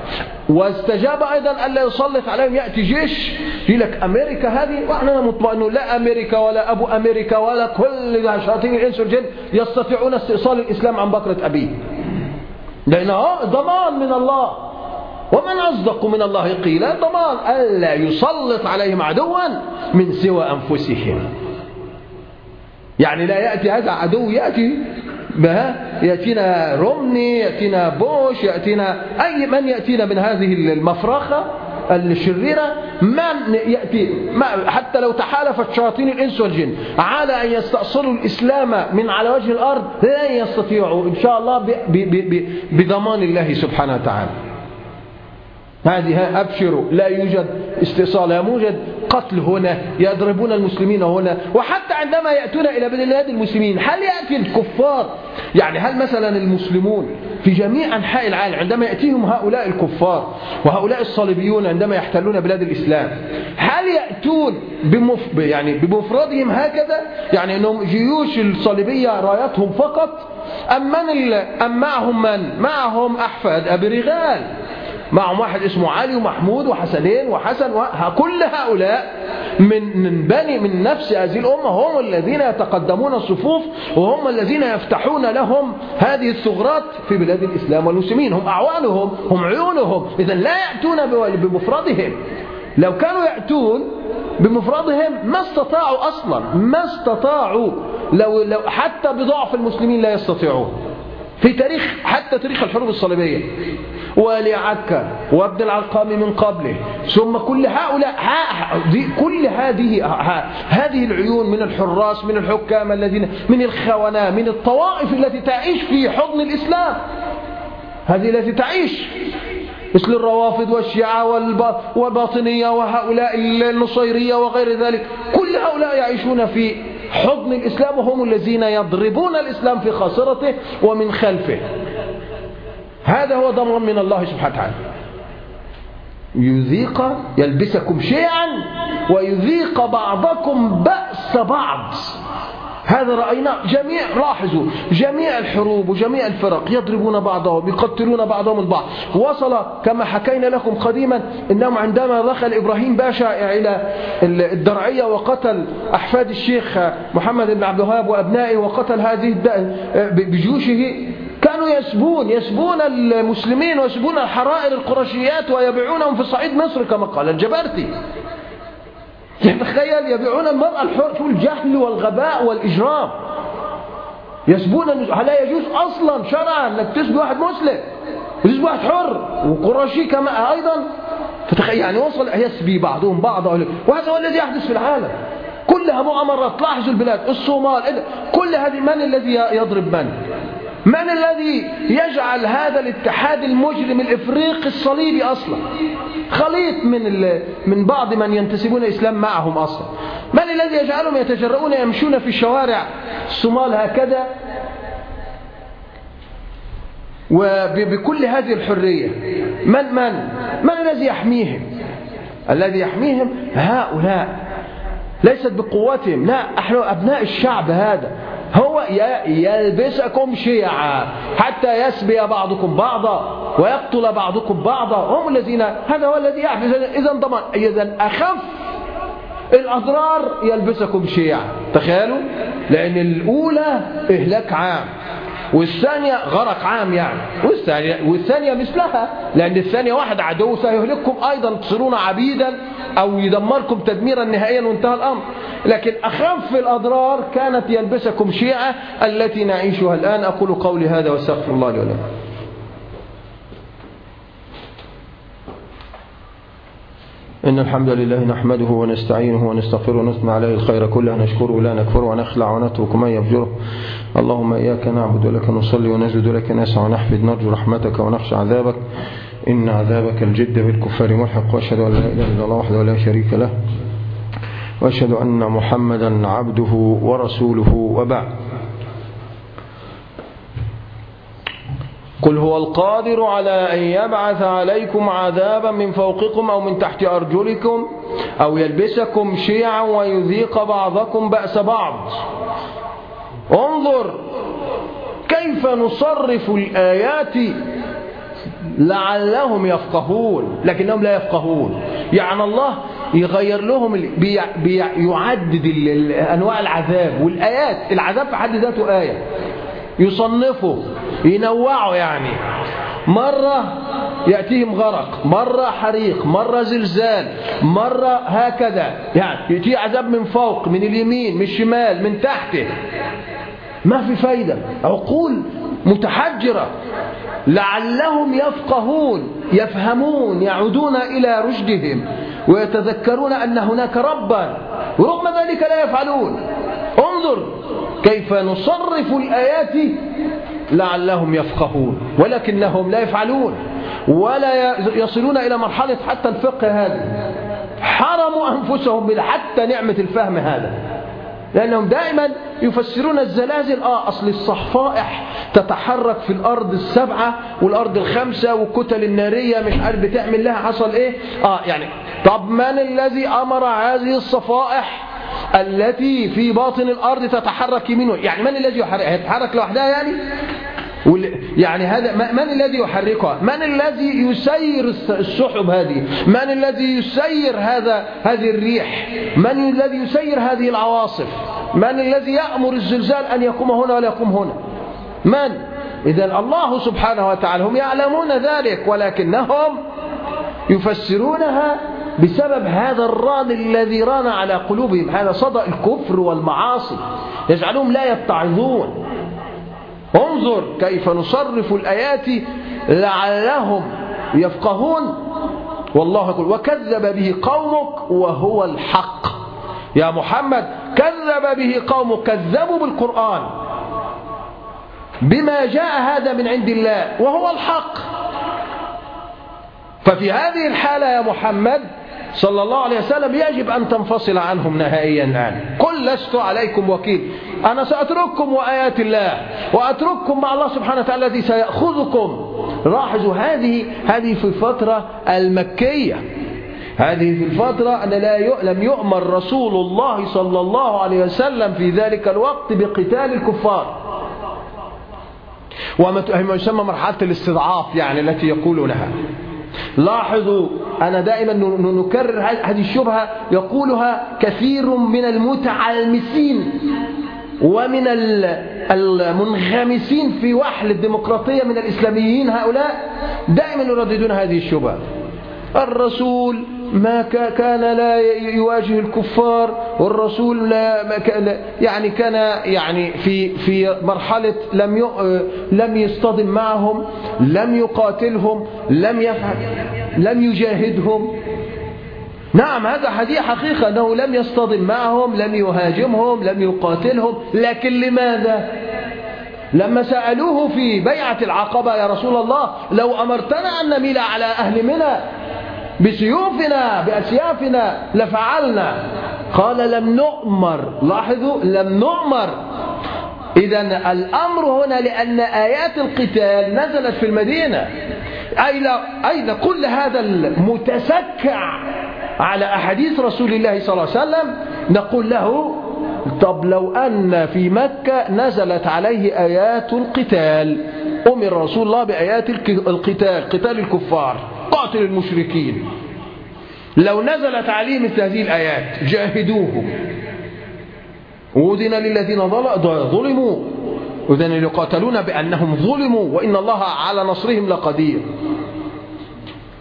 واستجاب أيضا ألا يسلط عليهم يأتي جيش يقول لك أمريكا هذه وإحنا مطمئنون لا أمريكا ولا أبو أمريكا ولا كل شياطين الإنس والجن يستطيعون استئصال الإسلام عن بكرة أبيه. لأنه ضمان من الله. ومن أصدق من الله قيلا ضمان ألا يسلط عليهم عدوا من سوى أنفسهم. يعني لا يأتي هذا عدو يأتي بها يأتينا رومني يأتينا بوش يأتينا أي من يأتينا من هذه المفرخة الشريرة من يأتي حتى لو تحالفت شياطين الإنس والجن على أن يستأصلوا الإسلام من على وجه الأرض لن يستطيعوا إن شاء الله بضمان الله سبحانه وتعالى. هذه أبشروا. لا يوجد استئصال. لا يوجد قتل هنا. يضربون المسلمين هنا. وحتى عندما يأتون إلى بلاد المسلمين هل يأتي الكفار؟ يعني هل مثلا المسلمون في جميع أنحاء العالم عندما يأتيهم هؤلاء الكفار وهؤلاء الصليبيون عندما يحتلون بلاد الإسلام هل يأتون بمف... يعني بمفردهم هكذا؟ يعني أنهم جيوش الصليبية رايتهم فقط؟ أم, من أم معهم من؟ معهم أحفاد أبي رغال. معهم واحد اسمه علي ومحمود وحسنين وحسن وكل هؤلاء من من بني من نفس هذه الأمة هم الذين يتقدمون الصفوف وهم الذين يفتحون لهم هذه الثغرات في بلاد الإسلام والمسلمين. هم أعوانهم هم عيونهم. إذا لا يأتون بمفردهم. لو كانوا يأتون بمفردهم ما استطاعوا أصلا. ما استطاعوا. لو, لو حتى بضعف المسلمين لا يستطيعون. في تاريخ حتى تاريخ الحروب الصليبية. والي عكا وابن العلقام من قبله. ثم كل هؤلاء دي كل هذه هذه العيون من الحراس من الحكام الذين من الخونة من الطوائف التي تعيش في حضن الإسلام. هذه التي تعيش مثل الروافض والشيعة والباطنية وهؤلاء النصيرية وغير ذلك. كل هؤلاء يعيشون في حضن الإسلام وهم الذين يضربون الإسلام في خاصرته ومن خلفه. هذا هو ضمان من الله سبحانه وتعالى. يذيق يلبسكم شيئا ويذيق بعضكم بأس بعض. هذا رأينا جميع لاحظوا جميع الحروب وجميع الفرق يضربون بعضهم يقتلون بعضهم البعض وصل كما حكينا لكم قديما إنهم عندما دخل إبراهيم باشا إلى الدرعية وقتل أحفاد الشيخ محمد بن عبد الوهاب وأبنائه وقتل هذه بجيوشه كانوا يسبون يسبون المسلمين ويسبون الحرائر القرشيات ويبيعونهم في صعيد مصر كما قال الجبرتي. تخيل يبيعون المرأة الحر شو الجهل والغباء والإجرام. يسبون لا يجوز أصلا شرعا أنك تسبي واحد مسلم؟ وتسبي واحد حر وقرشي كما أيضا؟ فتخيل يعني وصل يسبي بعضهم بعضا. وهذا هو الذي يحدث في العالم. كلها مؤامرات لاحظوا البلاد الصومال كل هذه من الذي يضرب من؟ من الذي يجعل هذا الاتحاد المجرم الإفريقي الصليبي أصلا؟ خليط من من بعض من ينتسبون الإسلام معهم أصلا. من الذي يجعلهم يتجرؤون يمشون في شوارع الصومال هكذا؟ وبكل هذه الحرية من من؟ من الذي يحميهم؟ الذي يحميهم هؤلاء. ليست بقوتهم لا إحنا أبناء الشعب هذا. يلبسكم شيعا حتى يسبي بعضكم بعضا ويقتل بعضكم بعضا. هم الذين هذا هو الذي يحدث إذا ضمن إذا أخف الأضرار يلبسكم شيعا. تخيلوا؟ لأن الأولى إهلاك عام والثانية غرق عام يعني. والثانية, والثانية مثلها لأن الثانية واحد عدو سيهلككم أيضا. تصيرون عبيدا أو يدمركم تدميرا نهائيا وانتهى الأمر. لكن أخف الأضرار كانت يلبسكم شيعة التي نعيشها الآن. أقول قولي هذا واستغفر الله لي ولكم. إن الحمد لله نحمده ونستعينه ونستغفره ونثنى عليه الخير كله. نشكره لا نكفره ونخلع ونترك من يفجره. اللهم إياك نعبد ولك نصلي ونسجد لك نسعى. ونحفد نرجو رحمتك ونخشى عذابك. إن عذابك الجد بالكفار ملحق وأشهد أن لا إله إلا الله وحده لا شريك له وأشهد أن محمدا عبده ورسوله وبعد. قل هو القادر على أن يبعث عليكم عذابا من فوقكم أو من تحت أرجلكم أو يلبسكم شيعا ويذيق بعضكم بأس بعض. انظر كيف نصرف الآيات لعلهم يفقهون لكنهم لا يفقهون. يعني الله يغير لهم بي بيعدد أنواع العذاب والآيات. العذاب في حد ذاته آية. يصنفه ينوعوا يعني. مرة يأتيهم غرق مرة حريق مرة زلزال مرة هكذا. يعني يأتي عذاب من فوق من اليمين من الشمال من تحته. ما في فايدة. عقول متحجرة. لعلهم يفقهون يفهمون يعودون إلى رشدهم ويتذكرون أن هناك ربا ورغم ذلك لا يفعلون. انظر كيف نصرف الآيات لعلهم يفقهون ولكنهم لا يفعلون ولا يصلون إلى مرحلة حتى الفقه هذا. حرموا أنفسهم من حتى نعمة الفهم هذا. لأنهم دائما يفسرون الزلازل آه أصل الصحفائح تتحرك في الأرض السبعة والأرض الخمسة والكتل النارية مش عارف بتعمل لها حصل إيه؟ آه يعني طب من الذي أمر هذه الصفائح التي في باطن الأرض تتحرك يمينه؟ يعني من الذي يحرك؟ تتحرك لوحدها يعني؟ يعني هذا من الذي يحركها؟ من الذي يسير السحب هذه؟ من الذي يسير هذا هذه الريح؟ من الذي يسير هذه العواصف؟ من الذي يأمر الزلزال أن يقوم هنا ولا يقوم هنا؟ من؟ إذا الله سبحانه وتعالى هم يعلمون ذلك ولكنهم يفسرونها بسبب هذا الران الذي ران على قلوبهم هذا صدى الكفر والمعاصي. يجعلهم لا يتعظون. انظر كيف نصرف الآيات لعلهم يفقهون. والله يقول وكذب به قومك وهو الحق. يا محمد كذب به قومك كذبوا بالقرآن. بما جاء هذا من عند الله وهو الحق. ففي هذه الحالة يا محمد صلى الله عليه وسلم يجب أن تنفصل عنهم نهائيا. الآن قل لست عليكم وكيل. أنا سأترككم وآيات الله وأترككم مع الله سبحانه وتعالى الذي سيأخذكم. لاحظوا هذه هذه في الفترة المكية. هذه في الفترة أن لا لم يؤمر رسول الله صلى الله عليه وسلم في ذلك الوقت بقتال الكفار. وما يسمى مرحلة الاستضعاف يعني التي يقولونها. لاحظوا أنا دائما نكرر هذه الشبهة يقولها كثير من المتعلمسين ومن المنغمسين في وحل الديمقراطية من الإسلاميين هؤلاء دائما يرددون هذه الشبهة. الرسول ما كان لا يواجه الكفار والرسول لا يعني كان يعني في في مرحلة لم لم يصطدم معهم لم يقاتلهم لم يفعل لم يجاهدهم. نعم هذا حديث حقيقة أنه لم يصطدم معهم لم يهاجمهم لم يقاتلهم. لكن لماذا؟ لما سألوه في بيعة العقبة يا رسول الله لو أمرتنا أن نميل على أهل منى بسيوفنا بأسيافنا لفعلنا. قال لم نؤمر. لاحظوا لم نؤمر. إذا الأمر هنا لأن آيات القتال نزلت في المدينة. أين, كل هذا المتسكع على أحاديث رسول الله صلى الله عليه وسلم؟ نقول له طب لو أن في مكة نزلت عليه آيات القتال أمر رسول الله بآيات القتال قتال الكفار قاتل المشركين. لو نزلت عليه مثل هذه الآيات جاهدوهم. وذن للذين ظلموا. وذن ليقاتلون بأنهم ظلموا وإن الله على نصرهم لقدير.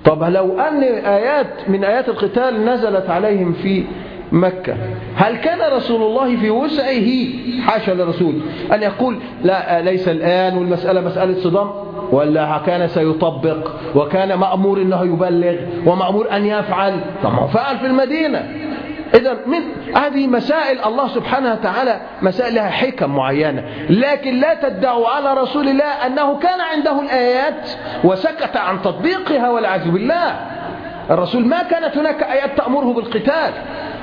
طب لو أن آيات من آيات القتال نزلت عليهم في مكة هل كان رسول الله في وسعه؟ حاشا للرسول. أن يقول لا ليس الآن والمسألة مسألة صدام. ولا كان سيطبق. وكان مأمور أنه يبلغ ومأمور أن يفعل. طب ما فعل في المدينة. إذا من هذه مسائل الله سبحانه وتعالى مسائل لها حكم معينة. لكن لا تدعوا على رسول الله أنه كان عنده الآيات وسكت عن تطبيقها والعياذ بالله. الرسول ما كانت هناك آيات تأمره بالقتال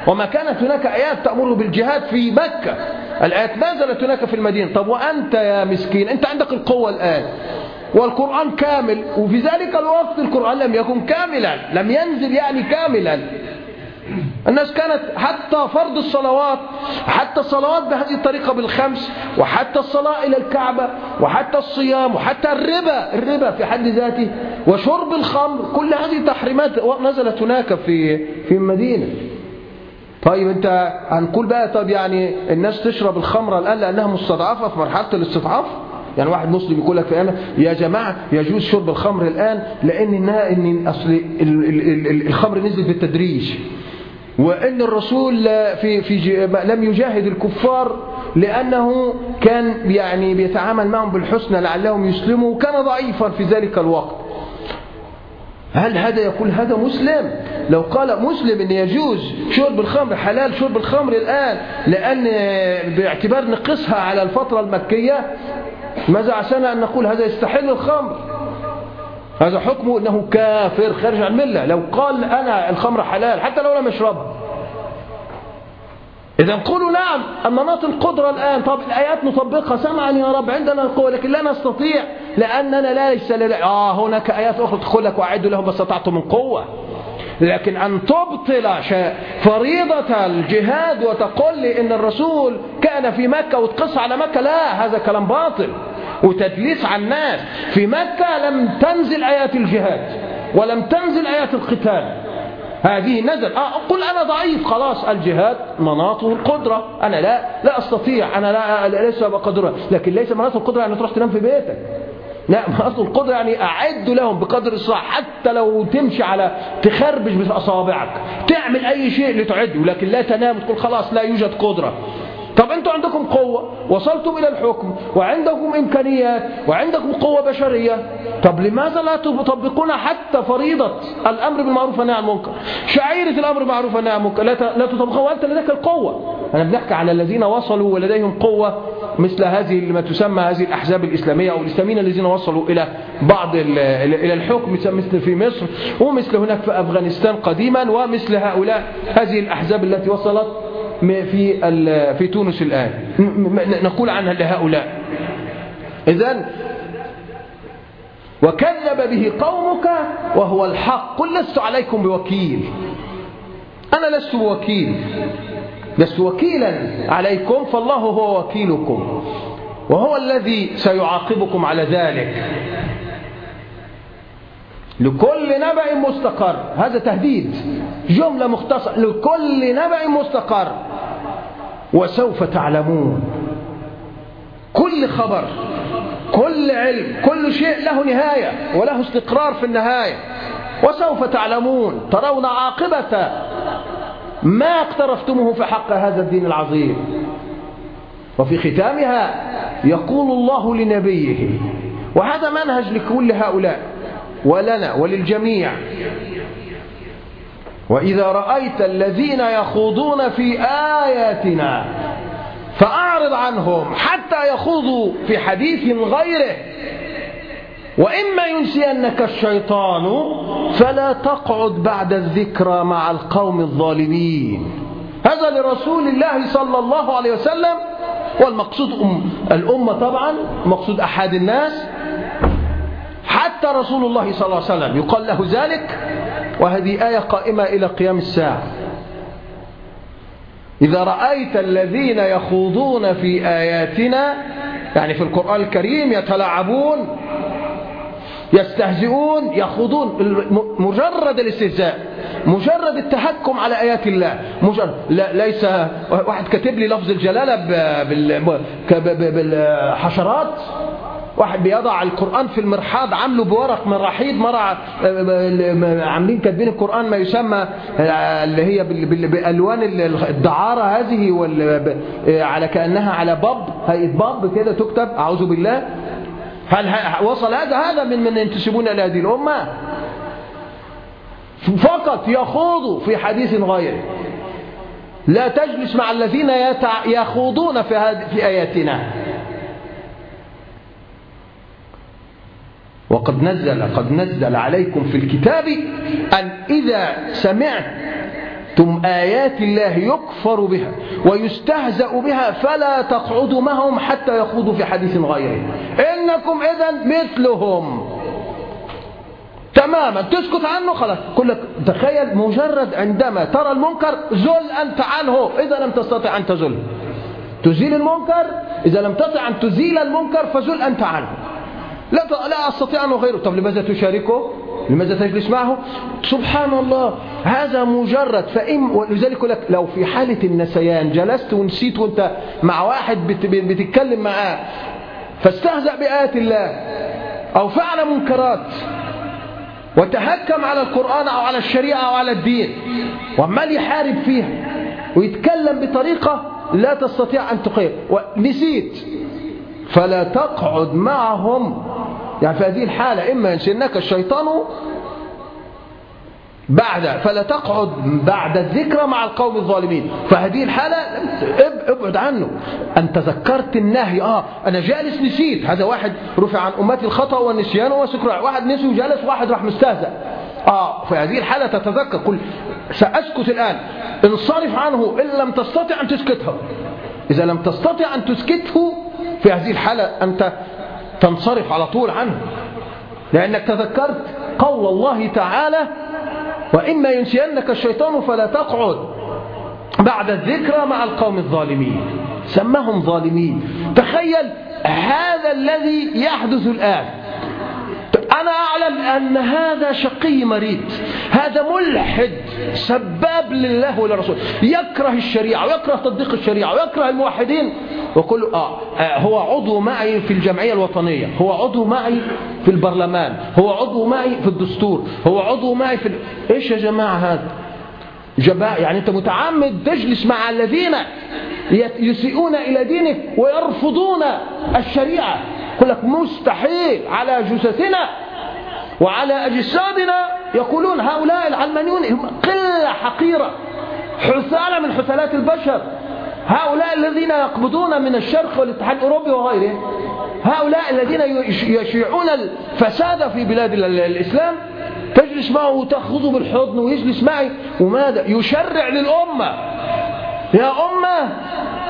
وما كانت هناك آيات تأمره بالجهاد في مكة. الآيات نزلت هناك في المدينة. طب وأنت يا مسكين؟ أنت عندك القوة الآن. والقرآن كامل. وفي ذلك الوقت القرآن لم يكن كاملا. لم ينزل يعني كاملا. الناس كانت حتى فرض الصلوات حتى الصلوات بهذه الطريقة بالخمس وحتى الصلاة إلى الكعبة وحتى الصيام وحتى الربا الربا في حد ذاته وشرب الخمر كل هذه تحريمات نزلت هناك في في المدينة. طيب أنت هنقول بقى طب يعني الناس تشرب الخمر الآن لأنها مستضعفة في مرحلة الاستضعاف؟ يعني واحد مسلم يقول لك في يا جماعة يجوز شرب الخمر الآن لأن إن أصل الخمر نزل بالتدريج. وأن الرسول في في لم يجاهد الكفار لأنه كان يعني بيتعامل معهم بالحسنى لعلهم يسلموا وكان ضعيفا في ذلك الوقت. هل هذا يقول هذا مسلم؟ لو قال مسلم إن يجوز شرب الخمر حلال شرب الخمر الآن لأن باعتبار نقصها على الفترة المكية ماذا عسانا أن نقول هذا يستحل الخمر؟ هذا حكمه أنه كافر خارج عن الملة لو قال أنا الخمر حلال حتى لو لم يشربها إذا قولوا نعم نعطي القدرة الآن. طب الآيات نطبقها سمعا يا رب. عندنا القوة لكن لا نستطيع. لأننا ليس لنا. آه هناك آيات أخرى تقول لك وأعدوا لهم ما استطعتم من قوة. لكن أن تبطل فريضة الجهاد وتقول لي إن الرسول كان في مكة وتقص على مكة لا هذا كلام باطل وتدليس على الناس. في مكة لم تنزل آيات الجهاد ولم تنزل آيات القتال. هذه نزل آه قل أنا ضعيف. خلاص الجهاد مناطه القدرة. أنا لا لا أستطيع. أنا لا ليس بقدرة لكن ليس مناطه القدرة يعني تروح تنام في بيتك. لا مناطه القدرة يعني أعد لهم بقدر الصلاح حتى لو تمشي على تخربش بأصابعك. تعمل أي شيء لتعده. لكن لا تنام تقول خلاص لا يوجد قدرة. طب أنتوا عندكم قوة وصلتم إلى الحكم وعندكم إمكانيات وعندكم قوة بشرية. طب لماذا لا تطبقون حتى فريضة الأمر بالمعروف والنهي عن المنكر؟ شعيرة الأمر بالمعروف والنهي عن المنكر لا تطبقوها وأنت لديك القوة؟ أنا بنحكي على الذين وصلوا ولديهم قوة مثل هذه ما تسمى هذه الأحزاب الإسلامية أو الإسلاميين الذين وصلوا إلى بعض إلى الحكم مثل في مصر ومثل هناك في أفغانستان قديما ومثل هؤلاء هذه الأحزاب التي وصلت في في تونس الآن. نقول عنها لهؤلاء. إذا وكذب به قومك وهو الحق. قل لست عليكم بوكيل. أنا لست بوكيل. لست وكيلا عليكم فالله هو وكيلكم. وهو الذي سيعاقبكم على ذلك. لكل نبأ مستقر. هذا تهديد. جملة مختصرة. لكل نبأ مستقر. وسوف تعلمون. كل خبر كل علم كل شيء له نهاية وله استقرار في النهاية. وسوف تعلمون. ترون عاقبة ما اقترفتموه في حق هذا الدين العظيم. وفي ختامها يقول الله لنبيه وهذا منهج لكل هؤلاء ولنا وللجميع. وإذا رأيت الذين يخوضون في آياتنا فأعرض عنهم حتى يخوضوا في حديث غيره. وإما ينسينك الشيطان فلا تقعد بعد الذكرى مع القوم الظالمين. هذا لرسول الله صلى الله عليه وسلم. والمقصود أم الأمة طبعا مقصود أحد الناس. حتى رسول الله صلى الله عليه وسلم يقال له ذلك. وهذه آية قائمة إلى قيام الساعة. إذا رأيت الذين يخوضون في آياتنا يعني في القرآن الكريم يتلاعبون يستهزئون يخوضون مجرد الاستهزاء مجرد التهكم على آيات الله مجرد لا ليس واحد كاتب لي لفظ الجلالة بالحشرات واحد بيضع القرآن في المرحاض عامله بورق من رحيض مرة عاملين كاتبين القرآن ما يسمى اللي هي بألوان الدعارة هذه على كأنها على باب هيئة باب كده تكتب أعوذ بالله. هل وصل هذا هذا من من ينتسبون إلى هذه الأمة. فقط يخوضوا في حديث غيره لا تجلس مع الذين يخوضون في, في آياتنا. وقد نزل قد نزل عليكم في الكتاب أن إذا سمعتم آيات الله يكفر بها ويستهزأ بها فلا تقعدوا معهم حتى يخوضوا في حديث غيره. إنكم إذا مثلهم. تماما. تسكت عنه خلاص. كلك تخيل مجرد عندما ترى المنكر زل أنت عنه إذا لم تستطع أن تزل. تزيل المنكر؟ إذا لم تستطع أن تزيل المنكر فزل أنت عنه لا لا أستطيع أن أغيره طب لماذا تشاركه؟ لماذا تجلس معه؟ سبحان الله هذا مجرد فإن ولذلك لك لو في حالة النسيان جلست ونسيت وأنت مع واحد بتتكلم معاه فاستهزأ بآيات الله أو فعل منكرات وتهكم على القرآن أو على الشريعة أو على الدين وعمال يحارب فيها ويتكلم بطريقة لا تستطيع أن تقيم ونسيت. فلا تقعد معهم. يعني في هذه الحالة إما ينسينك الشيطان بعد فلا تقعد بعد الذكرى مع القوم الظالمين. فهذه الحالة ابعد عنه. أنت ذكرت النهي. آه أنا جالس نسيت. هذا واحد رفع عن أمتي الخطأ والنسيان والسكر واحد نسي وجالس واحد راح مستهزأ. آه في هذه الحالة تتذكر. قل سأسكت الآن. انصرف عنه. إن لم تستطع أن تسكته. إذا لم تستطع أن تسكته في هذه الحالة أنت تنصرف على طول عنه. لأنك تذكرت قول الله تعالى وإما ينسينك الشيطان فلا تقعد بعد الذكرى مع القوم الظالمين. سمهم ظالمين. تخيل هذا الذي يحدث الآن. أنا أعلم أن هذا شقي مريض. هذا ملحد سباب لله ولرسوله. يكره الشريعة ويكره تطبيق الشريعة ويكره الموحدين. وكل آه, آه هو عضو معي في الجمعية الوطنية هو عضو معي في البرلمان هو عضو معي في الدستور هو عضو معي في. إيش يا جماعة هذا جباء يعني أنت متعمد تجلس مع الذين يسيئون إلى دينك ويرفضون الشريعة يقول لك مستحيل على جثثنا وعلى أجسادنا يقولون هؤلاء العلمانيون قلة حقيرة حثالة من حثالات البشر هؤلاء الذين يقبضون من الشرق والاتحاد الأوروبي وغيره هؤلاء الذين يشيعون الفساد في بلاد الإسلام تجلس معه وتأخذه بالحضن ويجلس معي وماذا؟ يشرع للأمة. يا أمة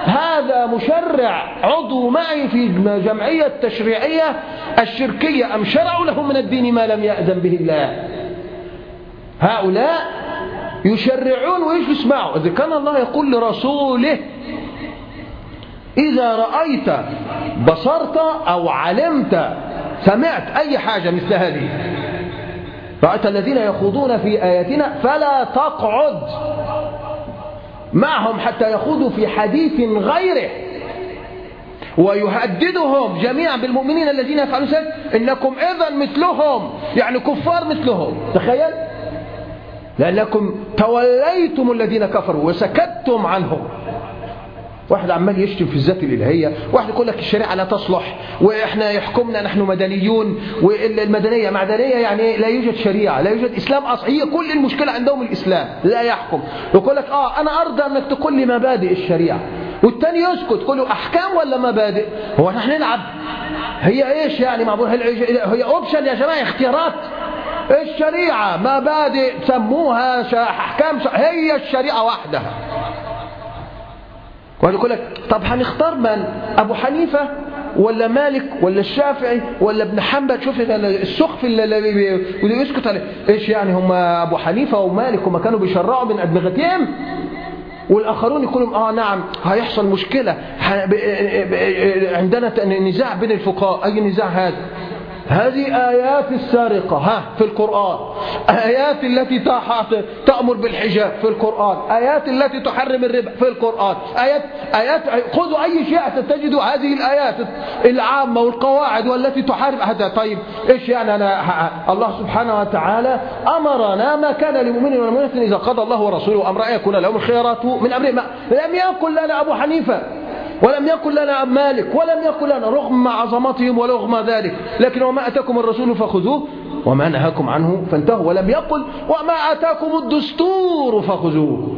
هذا مشرع عضو معي في جمعية التشريعية الشركية أم شرعوا له من الدين ما لم يأذن به الله؟ هؤلاء يشرعون ويجلس معه. إذا كان الله يقول لرسوله إذا رأيت بصرت أو علمت سمعت أي حاجة مثل هذه. رأيت الذين يخوضون في آياتنا فلا تقعد معهم حتى يخوضوا في حديث غيره. ويهددهم جميعا بالمؤمنين الذين يفعلون ذلك إنكم اذا مثلهم يعني كفار مثلهم. تخيل. لأنكم توليتم الذين كفروا وسكتتم عنهم. واحد عمال يشتم في الذات الإلهية واحد يقول لك الشريعة لا تصلح وإحنا يحكمنا نحن مدنيون والمدنية معدنية يعني لا يوجد شريعة لا يوجد إسلام أصحي هي كل المشكلة عندهم الإسلام لا يحكم. يقول لك آه أنا أرضى أنك تقول لي مبادئ الشريعة والتاني يسكت تقول له أحكام ولا مبادئ؟ هو نحن نلعب هي إيش يعني معبور هي أوبشن يا جماعة اختيارات. الشريعة مبادئ سموها أحكام هي الشريعة وحدها. ويقول لك طب هنختار من؟ أبو حنيفة ولا مالك ولا الشافعي ولا ابن حنبل؟ شوف السخف اللي يسكت عليه. إيش يعني؟ هم أبو حنيفة ومالك هم كانوا بيشرعوا من ادمغتهم والآخرون يقولوا آه نعم هيحصل مشكلة. عندنا نزاع بين الفقهاء. أي نزاع هذا؟ هذه آيات السارقة ها في القرآن. آيات التي تأمر بالحجاب في القرآن. آيات التي تحرم الربا في القرآن. آيات آيات خذوا أي شيء ستجدوا هذه الآيات العامة والقواعد والتي تحرم هذا طيب إيش يعني أنا الله سبحانه وتعالى أمرنا ما كان لمؤمن ولا مؤمنة إذا قضى الله ورسوله أمر يكون لهم الخيارات من أمرهم. لم يقل لنا أبو حنيفة. ولم يكن لنا مالك ولم يكن لنا رغم عظمتهم ورغم ذلك. لكن وما أتاكم الرسول فخذوه وما نهاكم عنه فانتهوا. ولم يقل وما أتاكم الدستور فخذوه.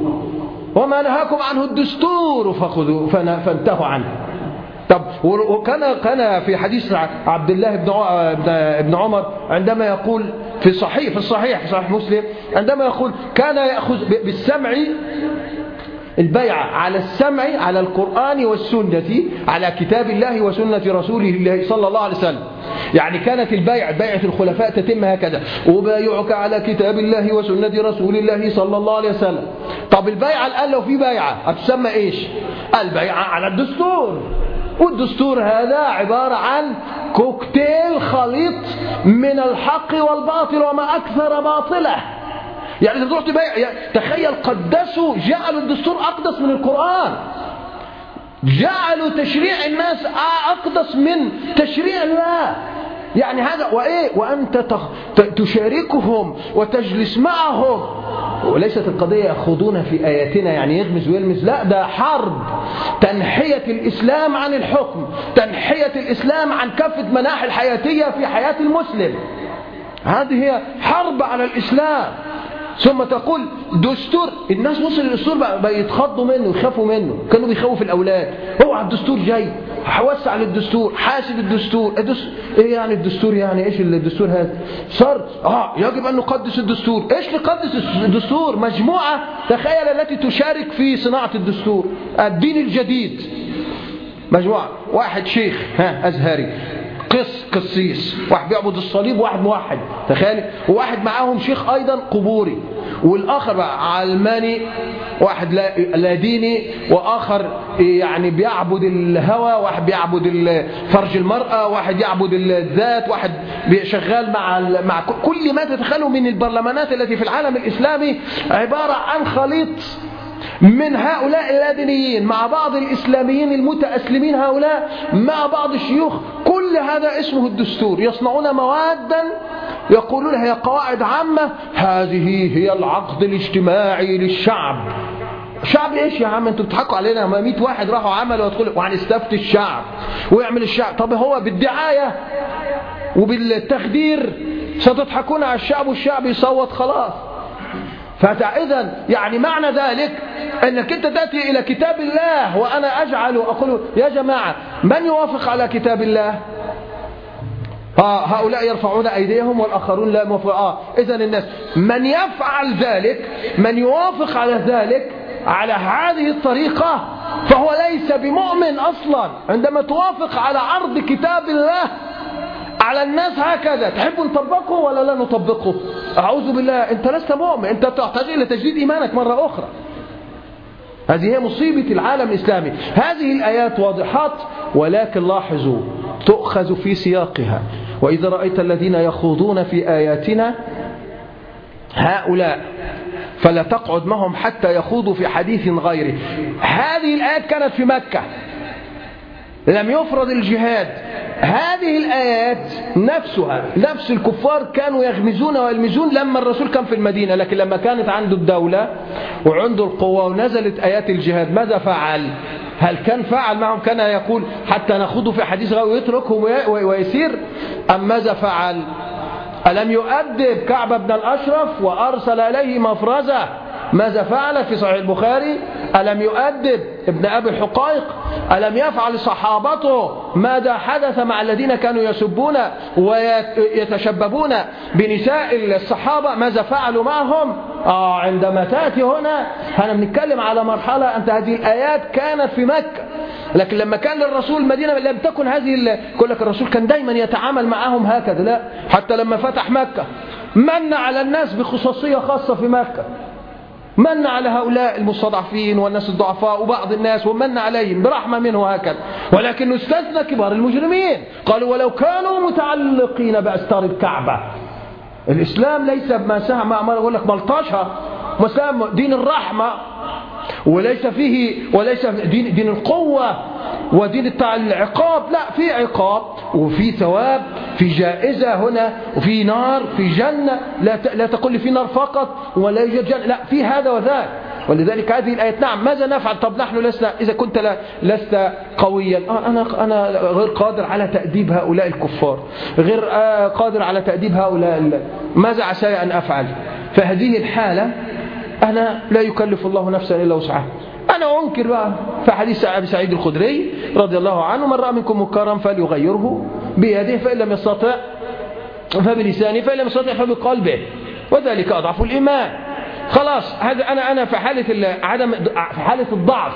وما نهاكم عنه الدستور فخذوه فانتهوا عنه. طب وكان كان في حديث عبد الله بن ابن عمر عندما يقول في صحيح في الصحيح صحيح مسلم عندما يقول كان يأخذ بالسمع البيعة على السمع على القرآن والسنة على كتاب الله وسنة رسوله الله صلى الله عليه وسلم. يعني كانت البيعة بيعة الخلفاء تتم هكذا. وبايعك على كتاب الله وسنة رسول الله صلى الله عليه وسلم. طب البيعة الآن لو في بيعة هتسمى إيش؟ البيعة على الدستور. والدستور هذا عبارة عن كوكتيل خليط من الحق والباطل وما أكثر باطله. يعني تروح تبيع يعني تخيل قدسوا جعلوا الدستور أقدس من القرآن. جعلوا تشريع الناس أقدس من تشريع الله. يعني هذا وإيه؟ وأنت تشاركهم وتجلس معهم. وليست القضية يخوضون في آياتنا يعني يغمز ويلمز. لا ده حرب. تنحية الإسلام عن الحكم. تنحية الإسلام عن كافة مناحي الحياتية في حياة المسلم. هذه هي حرب على الإسلام. ثم تقول دستور الناس وصل للدستور بقى يتخضوا منه ويخافوا منه. كانوا بيخوفوا الأولاد. اوعى الدستور جاي. وسع للدستور حاسب الدستور. إيه يعني الدستور يعني؟ إيش الدستور هذا؟ صار آه يجب أن نقدس الدستور. إيش نقدس الدستور؟ مجموعة تخيل التي تشارك في صناعة الدستور. الدين الجديد. مجموعة. واحد شيخ ها أزهري. قس قسيس واحد بيعبد الصليب وواحد موحد تخيل وواحد معاهم شيخ أيضا قبوري والآخر بقى علماني واحد لا ديني وآخر يعني بيعبد الهوى واحد بيعبد فرج المرأة واحد يعبد الذات واحد شغال مع مع كل ما تتخيلوا من البرلمانات التي في العالم الإسلامي عبارة عن خليط من هؤلاء اللادينيين مع بعض الإسلاميين المتأسلمين هؤلاء مع بعض الشيوخ كل هذا اسمه الدستور. يصنعون مواد يقولون هي قواعد عامة هذه هي العقد الاجتماعي للشعب. شعب إيش يا عم؟ أنتوا بتضحكوا علينا. ما 100 واحد راحوا عملوا ويدخلوا وهنستفتي الشعب. ويعمل الشعب. طب هو بالدعاية وبالتخدير ستضحكون على الشعب والشعب يصوت خلاص. فإذا يعني معنى ذلك أنك أنت تأتي إلى كتاب الله وأنا أجعل أقول يا جماعة من يوافق على كتاب الله؟ آه هؤلاء يرفعون أيديهم والآخرون لا يوافق. آه إذا الناس من يفعل ذلك من يوافق على ذلك على هذه الطريقة فهو ليس بمؤمن أصلا. عندما توافق على عرض كتاب الله على الناس هكذا تحب نطبقه ولا لا نطبقه؟ أعوذ بالله أنت لست مؤمن أنت تحتاج إلى تجديد إيمانك مرة أخرى. هذه هي مصيبة العالم الإسلامي. هذه الآيات واضحات ولكن لاحظوا تؤخذ في سياقها. وإذا رأيت الذين يخوضون في آياتنا هؤلاء فلا تقعد معهم حتى يخوضوا في حديث غيره. هذه الآيات كانت في مكة. لم يفرض الجهاد. هذه الآيات نفسها نفس الكفار كانوا يغمزون ويلمزون لما الرسول كان في المدينة لكن لما كانت عنده الدولة وعنده القوة ونزلت آيات الجهاد ماذا فعل؟ هل كان فعل معهم؟ كان يقول حتى نخوض في حديث غير ويتركهم ويسير. أم ماذا فعل؟ ألم يؤدب كعب بن الأشرف وأرسل إليه مفرزة؟ ماذا فعل في صحيح البخاري؟ ألم يؤدب ابن أبي الحقائق ألم يفعل صحابته ماذا حدث مع الذين كانوا يسبون ويتشببون بنساء الصحابة؟ ماذا فعلوا معهم؟ آه عندما تأتي هنا إحنا بنتكلم على مرحلة أنت هذه الآيات كانت في مكة. لكن لما كان للرسول المدينة لم تكن هذه يقول لك الرسول كان دايما يتعامل معهم هكذا لا. حتى لما فتح مكة من على الناس بخصوصية خاصة في مكة. من على هؤلاء المستضعفين والناس الضعفاء وبعض الناس ومن عليهم برحمة منه هكذا ولكن استثنى كبار المجرمين قالوا ولو كانوا متعلقين بأستار الكعبة. الإسلام ليس ما سهم ما أقول لك ملطشة مسلم دين الرحمة. وليس فيه وليس دين, دين القوة. ودين العقاب لا في عقاب وفي ثواب في جائزة هنا وفي نار في جنة لا لا تقول لي في نار فقط ولا يوجد جنة. لا في هذا وذاك. ولذلك هذه الآيات نعم ماذا نفعل؟ طب نحن لسنا إذا كنت لا لست قويا. آه أنا أنا غير قادر على تأديب هؤلاء الكفار. غير آه قادر على تأديب هؤلاء ماذا عساي أن أفعل؟ فهذه الحالة أنا لا يكلف الله نفسا إلا وسعها. أنا أنكر بقى في حديث أبي سعيد الخدري رضي الله عنه من رأى منكم منكرا فليغيره بيده فإن لم يستطع فبلسانه فإن لم يستطع فبقلبه وذلك أضعف الإيمان. خلاص هذا أنا أنا في حالة عدم في حالة الضعف.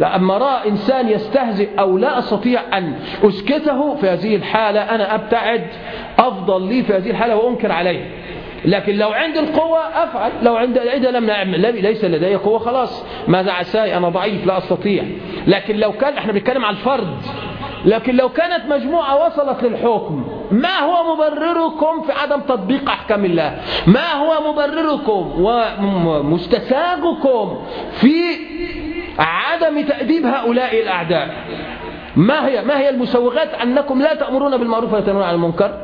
لما رأى إنسان يستهزئ أو لا أستطيع أن أسكته في هذه الحالة أنا أبتعد أفضل لي في هذه الحالة وأنكر عليه. لكن لو عندي القوة أفعل. لو عند إذا لم نعمل ليس لدي قوة خلاص. ماذا عساي؟ أنا ضعيف لا أستطيع. لكن لو كان إحنا بنتكلم على الفرد. لكن لو كانت مجموعة وصلت للحكم ما هو مبرركم في عدم تطبيق أحكام الله؟ ما هو مبرركم ومستساغكم في عدم تأديب هؤلاء الأعداء؟ ما هي ما هي المسوغات أنكم لا تأمرون بالمعروف وتنهون عن المنكر؟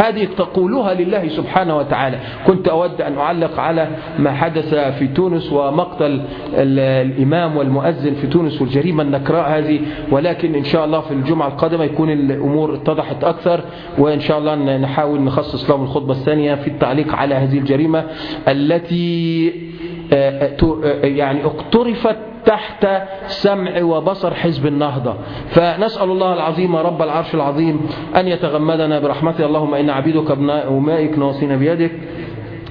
هذه تقولها لله سبحانه وتعالى. كنت أود أن أعلق على ما حدث في تونس ومقتل الإمام والمؤذن في تونس والجريمة النكراء هذه ولكن إن شاء الله في الجمعة القادمة يكون الأمور اتضحت أكثر وإن شاء الله نحاول نخصص لهم الخطبة الثانية في التعليق على هذه الجريمة التي يعني اقترفت تحت سمع وبصر حزب النهضة. فنسأل الله العظيم رب العرش العظيم أن يتغمدنا برحمته اللهم إن عبيدك ابناء ومائك ناصين بيدك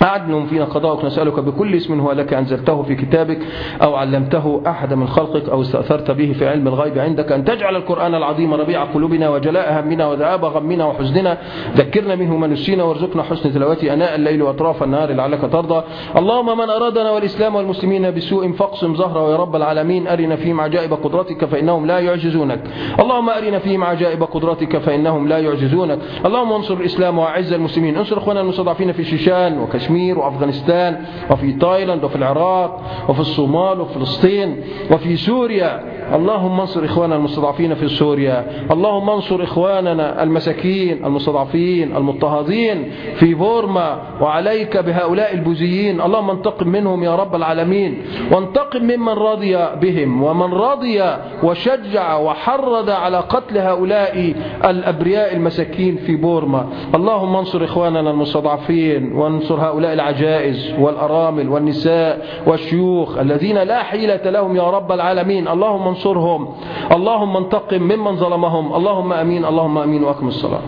أعدل فينا قضاءك نسألك بكل اسم هو لك أنزلته في كتابك أو علمته أحد من خلقك أو استأثرت به في علم الغيب عندك. أن تجعل القرآن العظيم ربيع قلوبنا وجلاء همنا وذهاب غمنا وحزننا. ذكرنا منه ما نسينا وارزقنا حسن تلاوته أناء الليل وأطراف النهار لعلك ترضى. اللهم من أرادنا والإسلام والمسلمين بسوء فاقسم ظهره يا رب العالمين. أرنا فيهم عجائب قدرتك فإنهم لا يعجزونك. اللهم أرنا فيهم عجائب قدرتك فإنهم لا يعجزونك. اللهم انصر الإسلام وأعز المسلمين. انصر أخوانا المستضعفين في شيشان وكشمير كشمير وأفغانستان وفي تايلاند وفي العراق وفي الصومال وفي فلسطين وفي سوريا. اللهم انصر إخواننا المستضعفين في سوريا. اللهم انصر إخواننا المساكين المستضعفين المضطهدين في بورما وعليك بهؤلاء البوذيين. اللهم انتقم منهم يا رب العالمين وانتقم ممن رضي بهم ومن رضي وشجع وحرض على قتل هؤلاء الأبرياء المساكين في بورما. اللهم انصر إخواننا المستضعفين وانصر هؤلاء هؤلاء العجائز والأرامل والنساء والشيوخ الذين لا حيلة لهم يا رب العالمين. اللهم انصرهم. اللهم انتقم ممن ظلمهم. اللهم أمين. اللهم أمين. وأقم الصلاة.